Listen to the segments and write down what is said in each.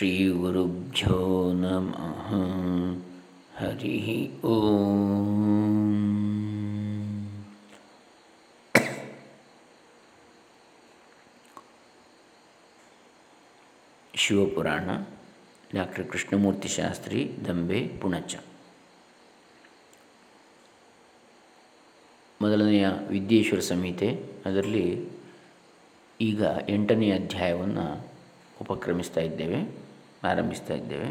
श्रीगुरुभ्यो नमः हरिः ಓಂ ಶಿವಪುರಾಣ ಡಾಕ್ಟರ್ ಕೃಷ್ಣಮೂರ್ತಿ ಶಾಸ್ತ್ರಿ ದಂಬೆ ಪುಣಚ ಮೊದಲನೆಯ ವಿದ್ಯೇಶ್ವರ ಸಂಹಿತೆ ಅದರಲ್ಲಿ ಈಗ ಎಂಟನೇ ಅಧ್ಯಾಯವನ್ನು ಉಪಕ್ರಮಿಸ್ತಾ ಇದ್ದೇವೆ ಆರಂಭಿಸ್ತಾ ಇದ್ದೇವೆ.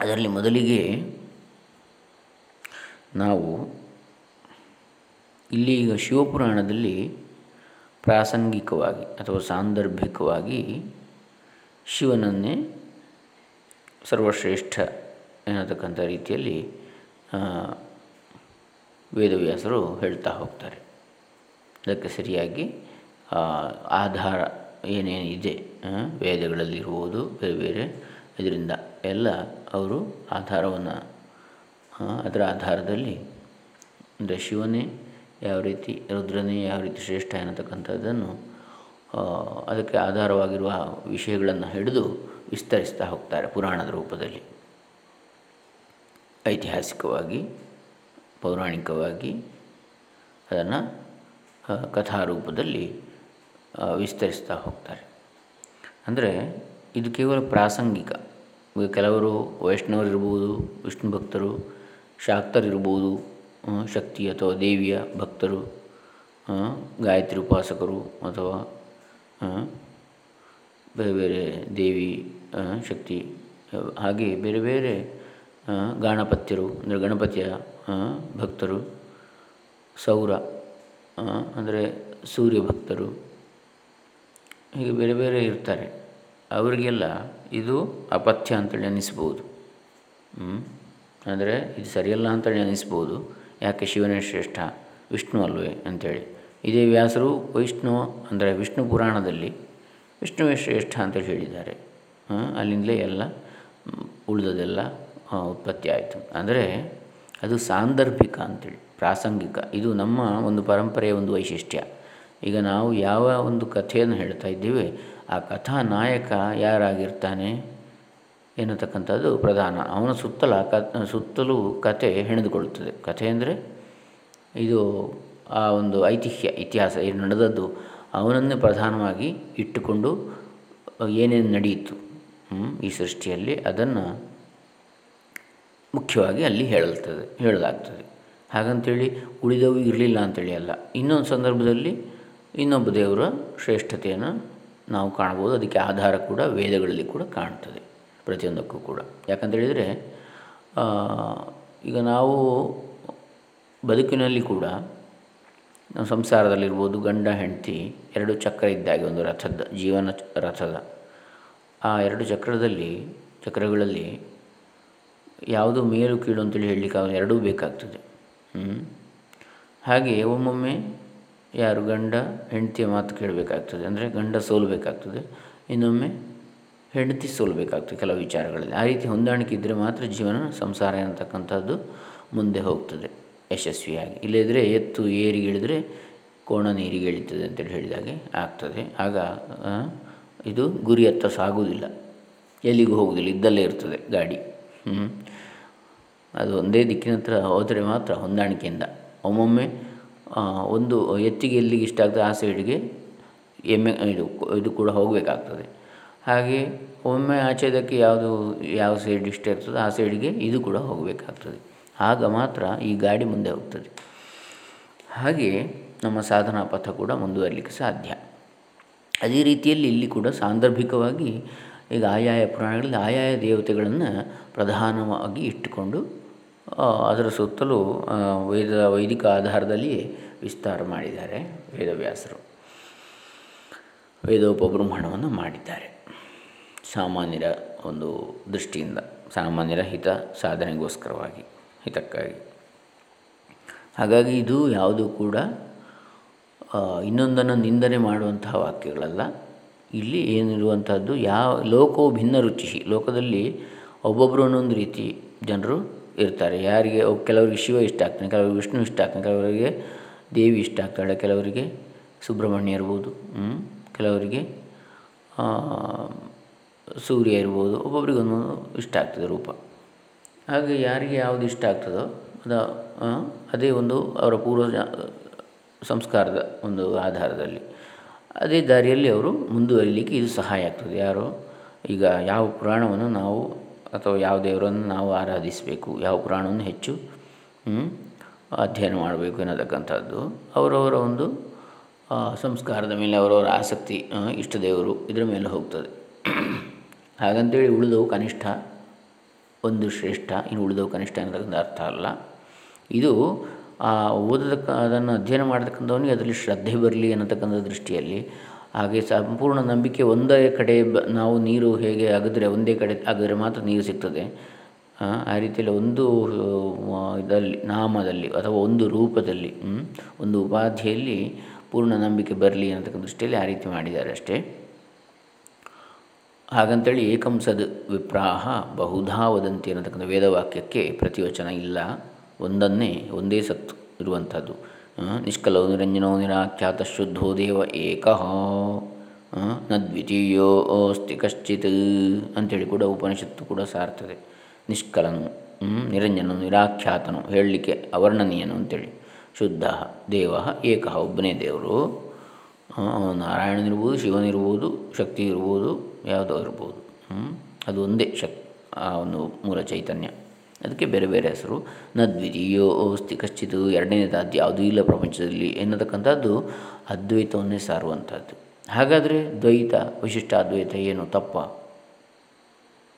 ಅದರಲ್ಲಿ ಮೊದಲಿಗೆ ನಾವು ಇಲ್ಲಿ ಈಗ ಶಿವಪುರಾಣದಲ್ಲಿ ಪ್ರಾಸಂಗಿಕವಾಗಿ ಅಥವಾ ಸಾಂದರ್ಭಿಕವಾಗಿ ಶಿವನನ್ನೇ ಸರ್ವಶ್ರೇಷ್ಠ ಎನ್ನತಕ್ಕಂಥ ರೀತಿಯಲ್ಲಿ ವೇದವ್ಯಾಸರು ಹೇಳ್ತಾ ಹೋಗ್ತಾರೆ. ಅದಕ್ಕೆ ಸರಿಯಾಗಿ ಆಧಾರ ಏನೇನಿದೆ ವೇದಗಳಲ್ಲಿರ್ಬೋದು ಬೇರೆ ಬೇರೆ. ಇದರಿಂದ ಎಲ್ಲ ಅವರು ಆಧಾರವನ್ನು ಅದರ ಆಧಾರದಲ್ಲಿ ಅಂದರೆ ಶಿವನೇ ಯಾವ ರೀತಿ, ರುದ್ರನೇ ಯಾವ ರೀತಿ ಶ್ರೇಷ್ಠ ಎನ್ನತಕ್ಕಂಥದ್ದನ್ನು ಅದಕ್ಕೆ ಆಧಾರವಾಗಿರುವ ವಿಷಯಗಳನ್ನು ಹಿಡಿದು ವಿಸ್ತರಿಸ್ತಾ ಹೋಗ್ತಾರೆ ಪುರಾಣದ ರೂಪದಲ್ಲಿ. ಐತಿಹಾಸಿಕವಾಗಿ, ಪೌರಾಣಿಕವಾಗಿ ಅದನ್ನು ಕಥಾರೂಪದಲ್ಲಿ ವಿಸ್ತರಿಸ್ತಾ ಹೋಗ್ತಾರೆ. ಅಂದರೆ ಇದು ಕೇವಲ ಪ್ರಾಸಂಗಿಕ. ಕೆಲವರು ವೈಷ್ಣವರಿರ್ಬೋದು ವಿಷ್ಣು ಭಕ್ತರು ಶಾಕ್ತರಿರ್ಬೋದು ಶಕ್ತಿ ಅಥವಾ ದೇವಿಯ ಭಕ್ತರು ಗಾಯತ್ರಿ ಉಪಾಸಕರು ಅಥವಾ ಬೇರೆ ಬೇರೆ ದೇವಿ ಶಕ್ತಿ, ಹಾಗೆ ಬೇರೆ ಬೇರೆ ಗಾಣಪತ್ಯರು, ಅಂದರೆ ಗಣಪತಿಯ ಭಕ್ತರು, ಸೌರ ಅಂದರೆ ಸೂರ್ಯ ಭಕ್ತರು ಹೀಗೆ ಬೇರೆ ಬೇರೆ ಇರ್ತಾರೆ. ಅವರಿಗೆಲ್ಲ ಇದು ಅಪಥ್ಯ ಅಂತೇಳಿ ಅನ್ನಿಸ್ಬೋದು ಅಂದರೆ ಇದು ಸರಿಯಲ್ಲ ಅಂತೇಳಿ ಅನ್ನಿಸ್ಬೋದು ಯಾಕೆ ಶಿವನೇ ಶ್ರೇಷ್ಠ? ವಿಷ್ಣು ಅಲ್ವೇ ಅಂಥೇಳಿ ಇದೇ ವ್ಯಾಸರು ವೈಷ್ಣು ಅಂದರೆ ವಿಷ್ಣು ಪುರಾಣದಲ್ಲಿ ವಿಷ್ಣುವೇ ಶ್ರೇಷ್ಠ ಅಂತೇಳಿ ಹೇಳಿದ್ದಾರೆ. ಅಲ್ಲಿಂದಲೇ ಎಲ್ಲ ಉಳಿದದೆಲ್ಲ ಉತ್ಪತ್ತಿ ಆಯಿತು. ಅಂದರೆ ಅದು ಸಾಂದರ್ಭಿಕ ಅಂಥೇಳಿ ಪ್ರಾಸಂಗಿಕ. ಇದು ನಮ್ಮ ಒಂದು ಪರಂಪರೆಯ ಒಂದು ವೈಶಿಷ್ಟ್ಯ. ಈಗ ನಾವು ಯಾವ ಒಂದು ಕಥೆಯನ್ನು ಹೇಳ್ತಾ ಇದ್ದೀವಿ, ಆ ಕಥಾ ನಾಯಕ ಯಾರಾಗಿರ್ತಾನೆ ಎನ್ನತಕ್ಕಂಥದ್ದು ಪ್ರಧಾನ. ಅವನ ಸುತ್ತಲ ಕ ಸುತ್ತಲೂ ಕತೆ ಹೆಣೆದುಕೊಳ್ಳುತ್ತದೆ. ಕಥೆ ಅಂದರೆ ಇದು ಆ ಒಂದು ಐತಿಹ್ಯ, ಇತಿಹಾಸ, ಏನು ನಡೆದದ್ದು ಅವನನ್ನೇ ಪ್ರಧಾನವಾಗಿ ಇಟ್ಟುಕೊಂಡು ಏನೇನು ನಡೆಯಿತು ಈ ಸೃಷ್ಟಿಯಲ್ಲಿ ಅದನ್ನು ಮುಖ್ಯವಾಗಿ ಅಲ್ಲಿ ಹೇಳಲ್ತದೆ, ಹೇಳಲಾಗ್ತದೆ. ಹಾಗಂತೇಳಿ ಉಳಿದವು ಇರಲಿಲ್ಲ ಅಂತೇಳಿ ಅಲ್ಲ. ಇನ್ನೊಂದು ಸಂದರ್ಭದಲ್ಲಿ ಇನ್ನೊಬ್ಬ ದೇವರ ಶ್ರೇಷ್ಠತೆಯನ್ನು ನಾವು ಕಾಣ್ಬೋದು ಅದಕ್ಕೆ ಆಧಾರ ಕೂಡ ವೇದಗಳಲ್ಲಿ ಕೂಡ ಕಾಣ್ತದೆ ಪ್ರತಿಯೊಂದಕ್ಕೂ ಕೂಡ. ಯಾಕಂತೇಳಿದರೆ ಈಗ ನಾವು ಬದುಕಿನಲ್ಲಿ ಕೂಡ, ನಾವು ಸಂಸಾರದಲ್ಲಿರ್ಬೋದು, ಗಂಡ, ಹೆಂಡತಿ, ಎರಡು ಚಕ್ರ ಇದ್ದಾಗೆ ಒಂದು ರಥದ, ಜೀವನ ರಥದ. ಆ ಎರಡು ಚಕ್ರದಲ್ಲಿ, ಚಕ್ರಗಳಲ್ಲಿ ಯಾವುದು ಮೇಲು ಕೀಳು ಅಂತೇಳಿ ಹೇಳಲಿಕ್ಕೆ ಎರಡೂ ಬೇಕಾಗ್ತದೆ. ಹಾಗೆ ಒಮ್ಮೊಮ್ಮೆ ಯಾರು ಗಂಡ, ಹೆಂಡತಿಯ ಮಾತು ಕೇಳಬೇಕಾಗ್ತದೆ. ಅಂದರೆ ಗಂಡ ಸೋಲಬೇಕಾಗ್ತದೆ. ಇನ್ನೊಮ್ಮೆ ಹೆಂಡತಿ ಸೋಲಬೇಕಾಗ್ತದೆ ಕೆಲವು ವಿಚಾರಗಳಲ್ಲಿ. ಆ ರೀತಿ ಹೊಂದಾಣಿಕೆ ಇದ್ದರೆ ಮಾತ್ರ ಜೀವನ ಸಂಸಾರ ಅಂತಕ್ಕಂಥದ್ದು ಮುಂದೆ ಹೋಗ್ತದೆ, ಯಶಸ್ವಿಯಾಗಿ. ಇಲ್ಲದಿದ್ದರೆ ಎತ್ತು ಏರಿಗೆ ಇಳಿದರೆ ಕೋಣ ನೀರಿಗೆ ಇಳಿತದೆ ಅಂತೇಳಿ ಹೇಳಿದಾಗೆ ಆಗ್ತದೆ. ಆಗ ಇದು ಗುರಿಯತ್ತ ಸಾಗುವುದಿಲ್ಲ. ಎಲ್ಲಿಗೂ ಹೋಗುವುದಿಲ್ಲ. ಇದ್ದಲ್ಲೇ ಇರ್ತದೆ ಗಾಡಿ. ಅದು ಒಂದೇ ದಿಕ್ಕಿನ ಹತ್ರ ಹೋದರೆ ಮಾತ್ರ ಹೊಂದಾಣಿಕೆಯಿಂದ. ಒಮ್ಮೊಮ್ಮೆ ಒಂದು ಎತ್ತಿಗೆ ಎಲ್ಲಿಗೆ ಇಷ್ಟ ಆಗ್ತದೆ ಆ ಸೈಡಿಗೆ ಎಮ್ಮೆ, ಇದು ಇದು ಕೂಡ ಹೋಗಬೇಕಾಗ್ತದೆ. ಹಾಗೆ ಒಮ್ಮೆ ಆಚೆದಕ್ಕೆ ಯಾವುದು, ಯಾವ ಸೈಡ್ ಇಷ್ಟ ಇರ್ತದೆ ಆ ಸೈಡಿಗೆ ಇದು ಕೂಡ ಹೋಗಬೇಕಾಗ್ತದೆ. ಆಗ ಮಾತ್ರ ಈ ಗಾಡಿ ಮುಂದೆ ಹೋಗ್ತದೆ. ಹಾಗೆ ನಮ್ಮ ಸಾಧನಾ ಪಥ ಕೂಡ ಮುಂದುವರಲಿಕ್ಕೆ ಸಾಧ್ಯ. ಅದೇ ರೀತಿಯಲ್ಲಿ ಇಲ್ಲಿ ಕೂಡ ಸಾಂದರ್ಭಿಕವಾಗಿ ಈಗ ಆಯಾಯ ಪುರಾಣಗಳಲ್ಲಿ ಆಯಾಯ ದೇವತೆಗಳನ್ನು ಪ್ರಧಾನವಾಗಿ ಇಟ್ಟುಕೊಂಡು ಅದರ ಸುತ್ತಲೂ ವೇದ, ವೈದಿಕ ಆಧಾರದಲ್ಲಿ ವಿಸ್ತಾರ ಮಾಡಿದ್ದಾರೆ ವೇದವ್ಯಾಸರು. ವೇದೋಪಬ್ರಹ್ಮಣವನ್ನು ಮಾಡಿದ್ದಾರೆ. ಸಾಮಾನ್ಯರ ಒಂದು ದೃಷ್ಟಿಯಿಂದ, ಸಾಮಾನ್ಯರ ಹಿತ, ಸಾಧನೆಗೋಸ್ಕರವಾಗಿ, ಹಿತಕ್ಕಾಗಿ. ಹಾಗಾಗಿ ಇದು ಯಾವುದು ಕೂಡ ಇನ್ನೊಂದನ್ನು ನಿಂದನೆ ಮಾಡುವಂತಹ ವಾಕ್ಯಗಳಲ್ಲ. ಇಲ್ಲಿ ಏನಿರುವಂಥದ್ದು, ಯಾವ ಲೋಕವು ಭಿನ್ನ ರುಚಿ ಲೋಕದಲ್ಲಿ ಒಬ್ಬೊಬ್ಬರು ಒಂದೊಂದು ರೀತಿ ಜನರು ಇರ್ತಾರೆ. ಯಾರಿಗೆ ಕೆಲವರಿಗೆ ಶಿವ ಇಷ್ಟ ಆಗ್ತಾನೆ, ಕೆಲವರಿಗೆ ವಿಷ್ಣು ಇಷ್ಟ ಆಗ್ತಾನೆ, ಕೆಲವರಿಗೆ ದೇವಿ ಇಷ್ಟ ಆಗ್ತಾಳೆ, ಕೆಲವರಿಗೆ ಸುಬ್ರಹ್ಮಣ್ಯ ಇರ್ಬೋದು ಕೆಲವರಿಗೆ ಸೂರ್ಯ ಇರ್ಬೋದು, ಒಬ್ಬೊಬ್ರಿಗೆ ಇಷ್ಟ ಆಗ್ತದೆ ರೂಪ. ಹಾಗೆ ಯಾರಿಗೆ ಯಾವುದು ಇಷ್ಟ ಆಗ್ತದೋ ಅದು ಅದೇ ಒಂದು ಅವರ ಪೂರ್ವ ಸಂಸ್ಕಾರದ ಒಂದು ಆಧಾರದಲ್ಲಿ. ಅದೇ ದಾರಿಯಲ್ಲಿ ಅವರು ಮುಂದುವರಿಲಿಕ್ಕೆ ಇದು ಸಹಾಯ ಆಗ್ತದೆ. ಯಾರು ಈಗ ಯಾವ ಪುರಾಣವನ್ನು ನಾವು ಅಥವಾ ಯಾವ ದೇವರನ್ನು ನಾವು ಆರಾಧಿಸಬೇಕು, ಯಾವ ಪುರಾಣವನ್ನು ಹೆಚ್ಚು ಅಧ್ಯಯನ ಮಾಡಬೇಕು ಎನ್ನತಕ್ಕಂಥದ್ದು. ಅವರವರ ಒಂದು ಸಂಸ್ಕಾರದ ಮೇಲೆ ಅವರವರ ಆಸಕ್ತಿ ಇಷ್ಟ ದೇವರು ಇದರ ಮೇಲೆ ಹೋಗ್ತದೆ. ಹಾಗಂತೇಳಿ ಉಳಿದವು ಕನಿಷ್ಠ ಒಂದು ಶ್ರೇಷ್ಠ, ಇನ್ನು ಉಳಿದವು ಕನಿಷ್ಠ ಅನ್ನತಕ್ಕಂಥ ಅರ್ಥ ಅಲ್ಲ. ಇದು ಓದತಕ್ಕ ಅದನ್ನು ಅಧ್ಯಯನ ಮಾಡತಕ್ಕಂಥವನಿಗೆ ಅದರಲ್ಲಿ ಶ್ರದ್ಧೆ ಬರಲಿ ಅನ್ನತಕ್ಕಂಥ ದೃಷ್ಟಿಯಲ್ಲಿ ಹಾಗೆ ಸಂಪೂರ್ಣ ನಂಬಿಕೆ ಒಂದೇ ಕಡೆ ಬ, ನಾವು ನೀರು ಹೇಗೆ ಅಗದ್ರೆ ಒಂದೇ ಕಡೆ ಅಗದ್ರೆ ಮಾತ್ರ ನೀರು ಸಿಗ್ತದೆ. ಆ ರೀತಿಯಲ್ಲಿ ಒಂದು ಇದರಲ್ಲಿ, ನಾಮದಲ್ಲಿ ಅಥವಾ ಒಂದು ರೂಪದಲ್ಲಿ ಒಂದು ಉಪಾಧಿಯಲ್ಲಿ ಪೂರ್ಣ ನಂಬಿಕೆ ಬರಲಿ ಅನ್ನತಕ್ಕಂಥ ದೃಷ್ಟಿಯಲ್ಲಿ ಆ ರೀತಿ ಮಾಡಿದ್ದಾರೆ ಅಷ್ಟೇ. ಹಾಗಂತೇಳಿ ಏಕಂಸದ್ ವಿಪ್ರಾಹ ಬಹುಧಾ ವದಂತಿ ಅನ್ನತಕ್ಕಂಥ ವೇದವಾಕ್ಯಕ್ಕೆ ಪ್ರತಿವಚನ ಇಲ್ಲ. ಒಂದನ್ನೇ, ಒಂದೇ ಸತ್ತು ಇರುವಂಥದ್ದು. ನಿಷ್ಕಲೋ ನಿರಂಜನೋ ನಿರಾಖ್ಯಾತ ಶುದ್ಧೋ ದೇವ ಏಕ. ನ ದ್ವಿತೀಯೋ ಅಸ್ತಿ ಕಶ್ಚಿತ್ ಅಂಥೇಳಿ ಕೂಡ ಉಪನಿಷತ್ತು ಕೂಡ ಸಾರ್ತದೆ. ನಿಷ್ಕಲನು ನಿರಂಜನನು, ನಿರಾಖ್ಯಾತನು, ಹೇಳಲಿಕ್ಕೆ ಅವರ್ಣನೀಯನು ಅಂತೇಳಿ. ಶುದ್ಧ, ದೇವ, ಏಕ, ಒಬ್ಬನೇ ದೇವರು. ನಾರಾಯಣನಿರ್ಬೋದು ಶಿವನಿರ್ಬೋದು ಶಕ್ತಿ ಇರ್ಬೋದು, ಯಾವುದೋ ಇರ್ಬೋದು. ಅದು ಒಂದೇ ಶಕ್, ಆ ಒಂದು ಮೂಲ ಚೈತನ್ಯ. ಅದಕ್ಕೆ ಬೇರೆ ಬೇರೆ ಹೆಸರು. ನ ದ್ವಿತೀಯೋ ಅಸ್ತಿ ಕಶ್ಚಿತ್ ಎರಡನೇದಾದ್ದು ಯಾವುದೂ ಇಲ್ಲ ಪ್ರಪಂಚದಲ್ಲಿ ಎನ್ನತಕ್ಕಂಥದ್ದು ಅದ್ವೈತವನ್ನೇ ಸಾರುವಂಥದ್ದು. ಹಾಗಾದರೆ ದ್ವೈತ, ವಿಶಿಷ್ಟ ಅದ್ವೈತ ಏನು ತಪ್ಪ?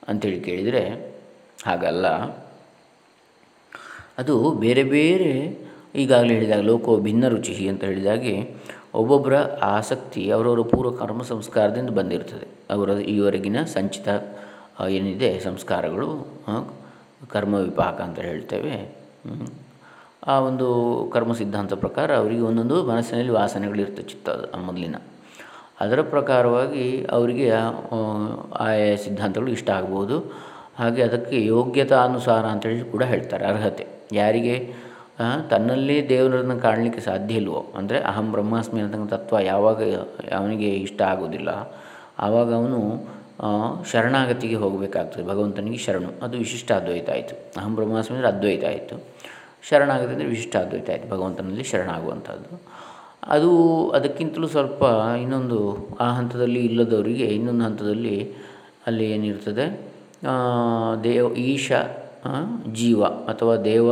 ಅಂಥೇಳಿ ಕೇಳಿದರೆ ಹಾಗಲ್ಲ. ಅದು ಬೇರೆ ಬೇರೆ ಈಗಾಗಲೇ ಹೇಳಿದಾಗ ಲೋಕೋ ಭಿನ್ನ ರುಚಿ ಅಂತ ಹೇಳಿದಾಗೆ ಒಬ್ಬೊಬ್ಬರ ಆಸಕ್ತಿ ಅವರವರ ಪೂರ್ವ ಕರ್ಮ ಸಂಸ್ಕಾರದಿಂದ ಬಂದಿರ್ತದೆ. ಅವರ ಈವರೆಗಿನ ಸಂಚಿತ ಏನಿದೆ ಸಂಸ್ಕಾರಗಳು ಕರ್ಮ ವಿಪಾಕ ಅಂತ ಹೇಳ್ತೇವೆ. ಆ ಒಂದು ಕರ್ಮ ಸಿದ್ಧಾಂತ ಪ್ರಕಾರ ಅವರಿಗೆ ಒಂದೊಂದು ಮನಸ್ಸಿನಲ್ಲಿ ವಾಸನೆಗಳಿರ್ತದೆ ಚಿತ್ತ, ಮೊದಲಿನ. ಅದರ ಪ್ರಕಾರವಾಗಿ ಅವರಿಗೆ ಆಯಾ ಸಿದ್ಧಾಂತಗಳು ಇಷ್ಟ ಆಗ್ಬೋದು. ಹಾಗೆ ಅದಕ್ಕೆ ಯೋಗ್ಯತಾನುಸಾರ ಅಂತೇಳಿ ಕೂಡ ಹೇಳ್ತಾರೆ, ಅರ್ಹತೆ. ಯಾರಿಗೆ? ತನ್ನಲ್ಲೇ ದೇವರನ್ನು ಕಾಣಲಿಕ್ಕೆ ಸಾಧ್ಯ ಇಲ್ವೋ? ಅಂದರೆ ಅಹಂ ಬ್ರಹ್ಮಾಸ್ಮಿ ಅಂತಕ್ಕಂಥ ತತ್ವ ಯಾವಾಗ, ಅವನಿಗೆ ಇಷ್ಟ ಆಗೋದಿಲ್ಲ. ಆವಾಗ ಅವನು ಶರಣಾಗತಿಗೆ ಹೋಗಬೇಕಾಗ್ತದೆ. ಭಗವಂತನಿಗೆ ಶರಣು. ಅದು ವಿಶಿಷ್ಟ ಅದ್ವೈತ ಆಯಿತು. ಅಹಂ ಬ್ರಹ್ಮಾಸ್ಮಿ ಅಂದರೆ ಅದ್ವೈತ ಆಯಿತು. ಶರಣಾಗತಿ ಅಂದರೆ ವಿಶಿಷ್ಟ ಅದ್ವೈತ ಆಯಿತು. ಭಗವಂತನಲ್ಲಿ ಶರಣಾಗುವಂಥದ್ದು. ಅದು ಅದಕ್ಕಿಂತಲೂ ಸ್ವಲ್ಪ ಇನ್ನೊಂದು ಆ ಹಂತದಲ್ಲಿ ಇಲ್ಲದವರಿಗೆ ಇನ್ನೊಂದು ಹಂತದಲ್ಲಿ ಅಲ್ಲಿ ಏನಿರ್ತದೆ? ದೇವ, ಈಶ ಜೀವ ಅಥವಾ ದೇವ,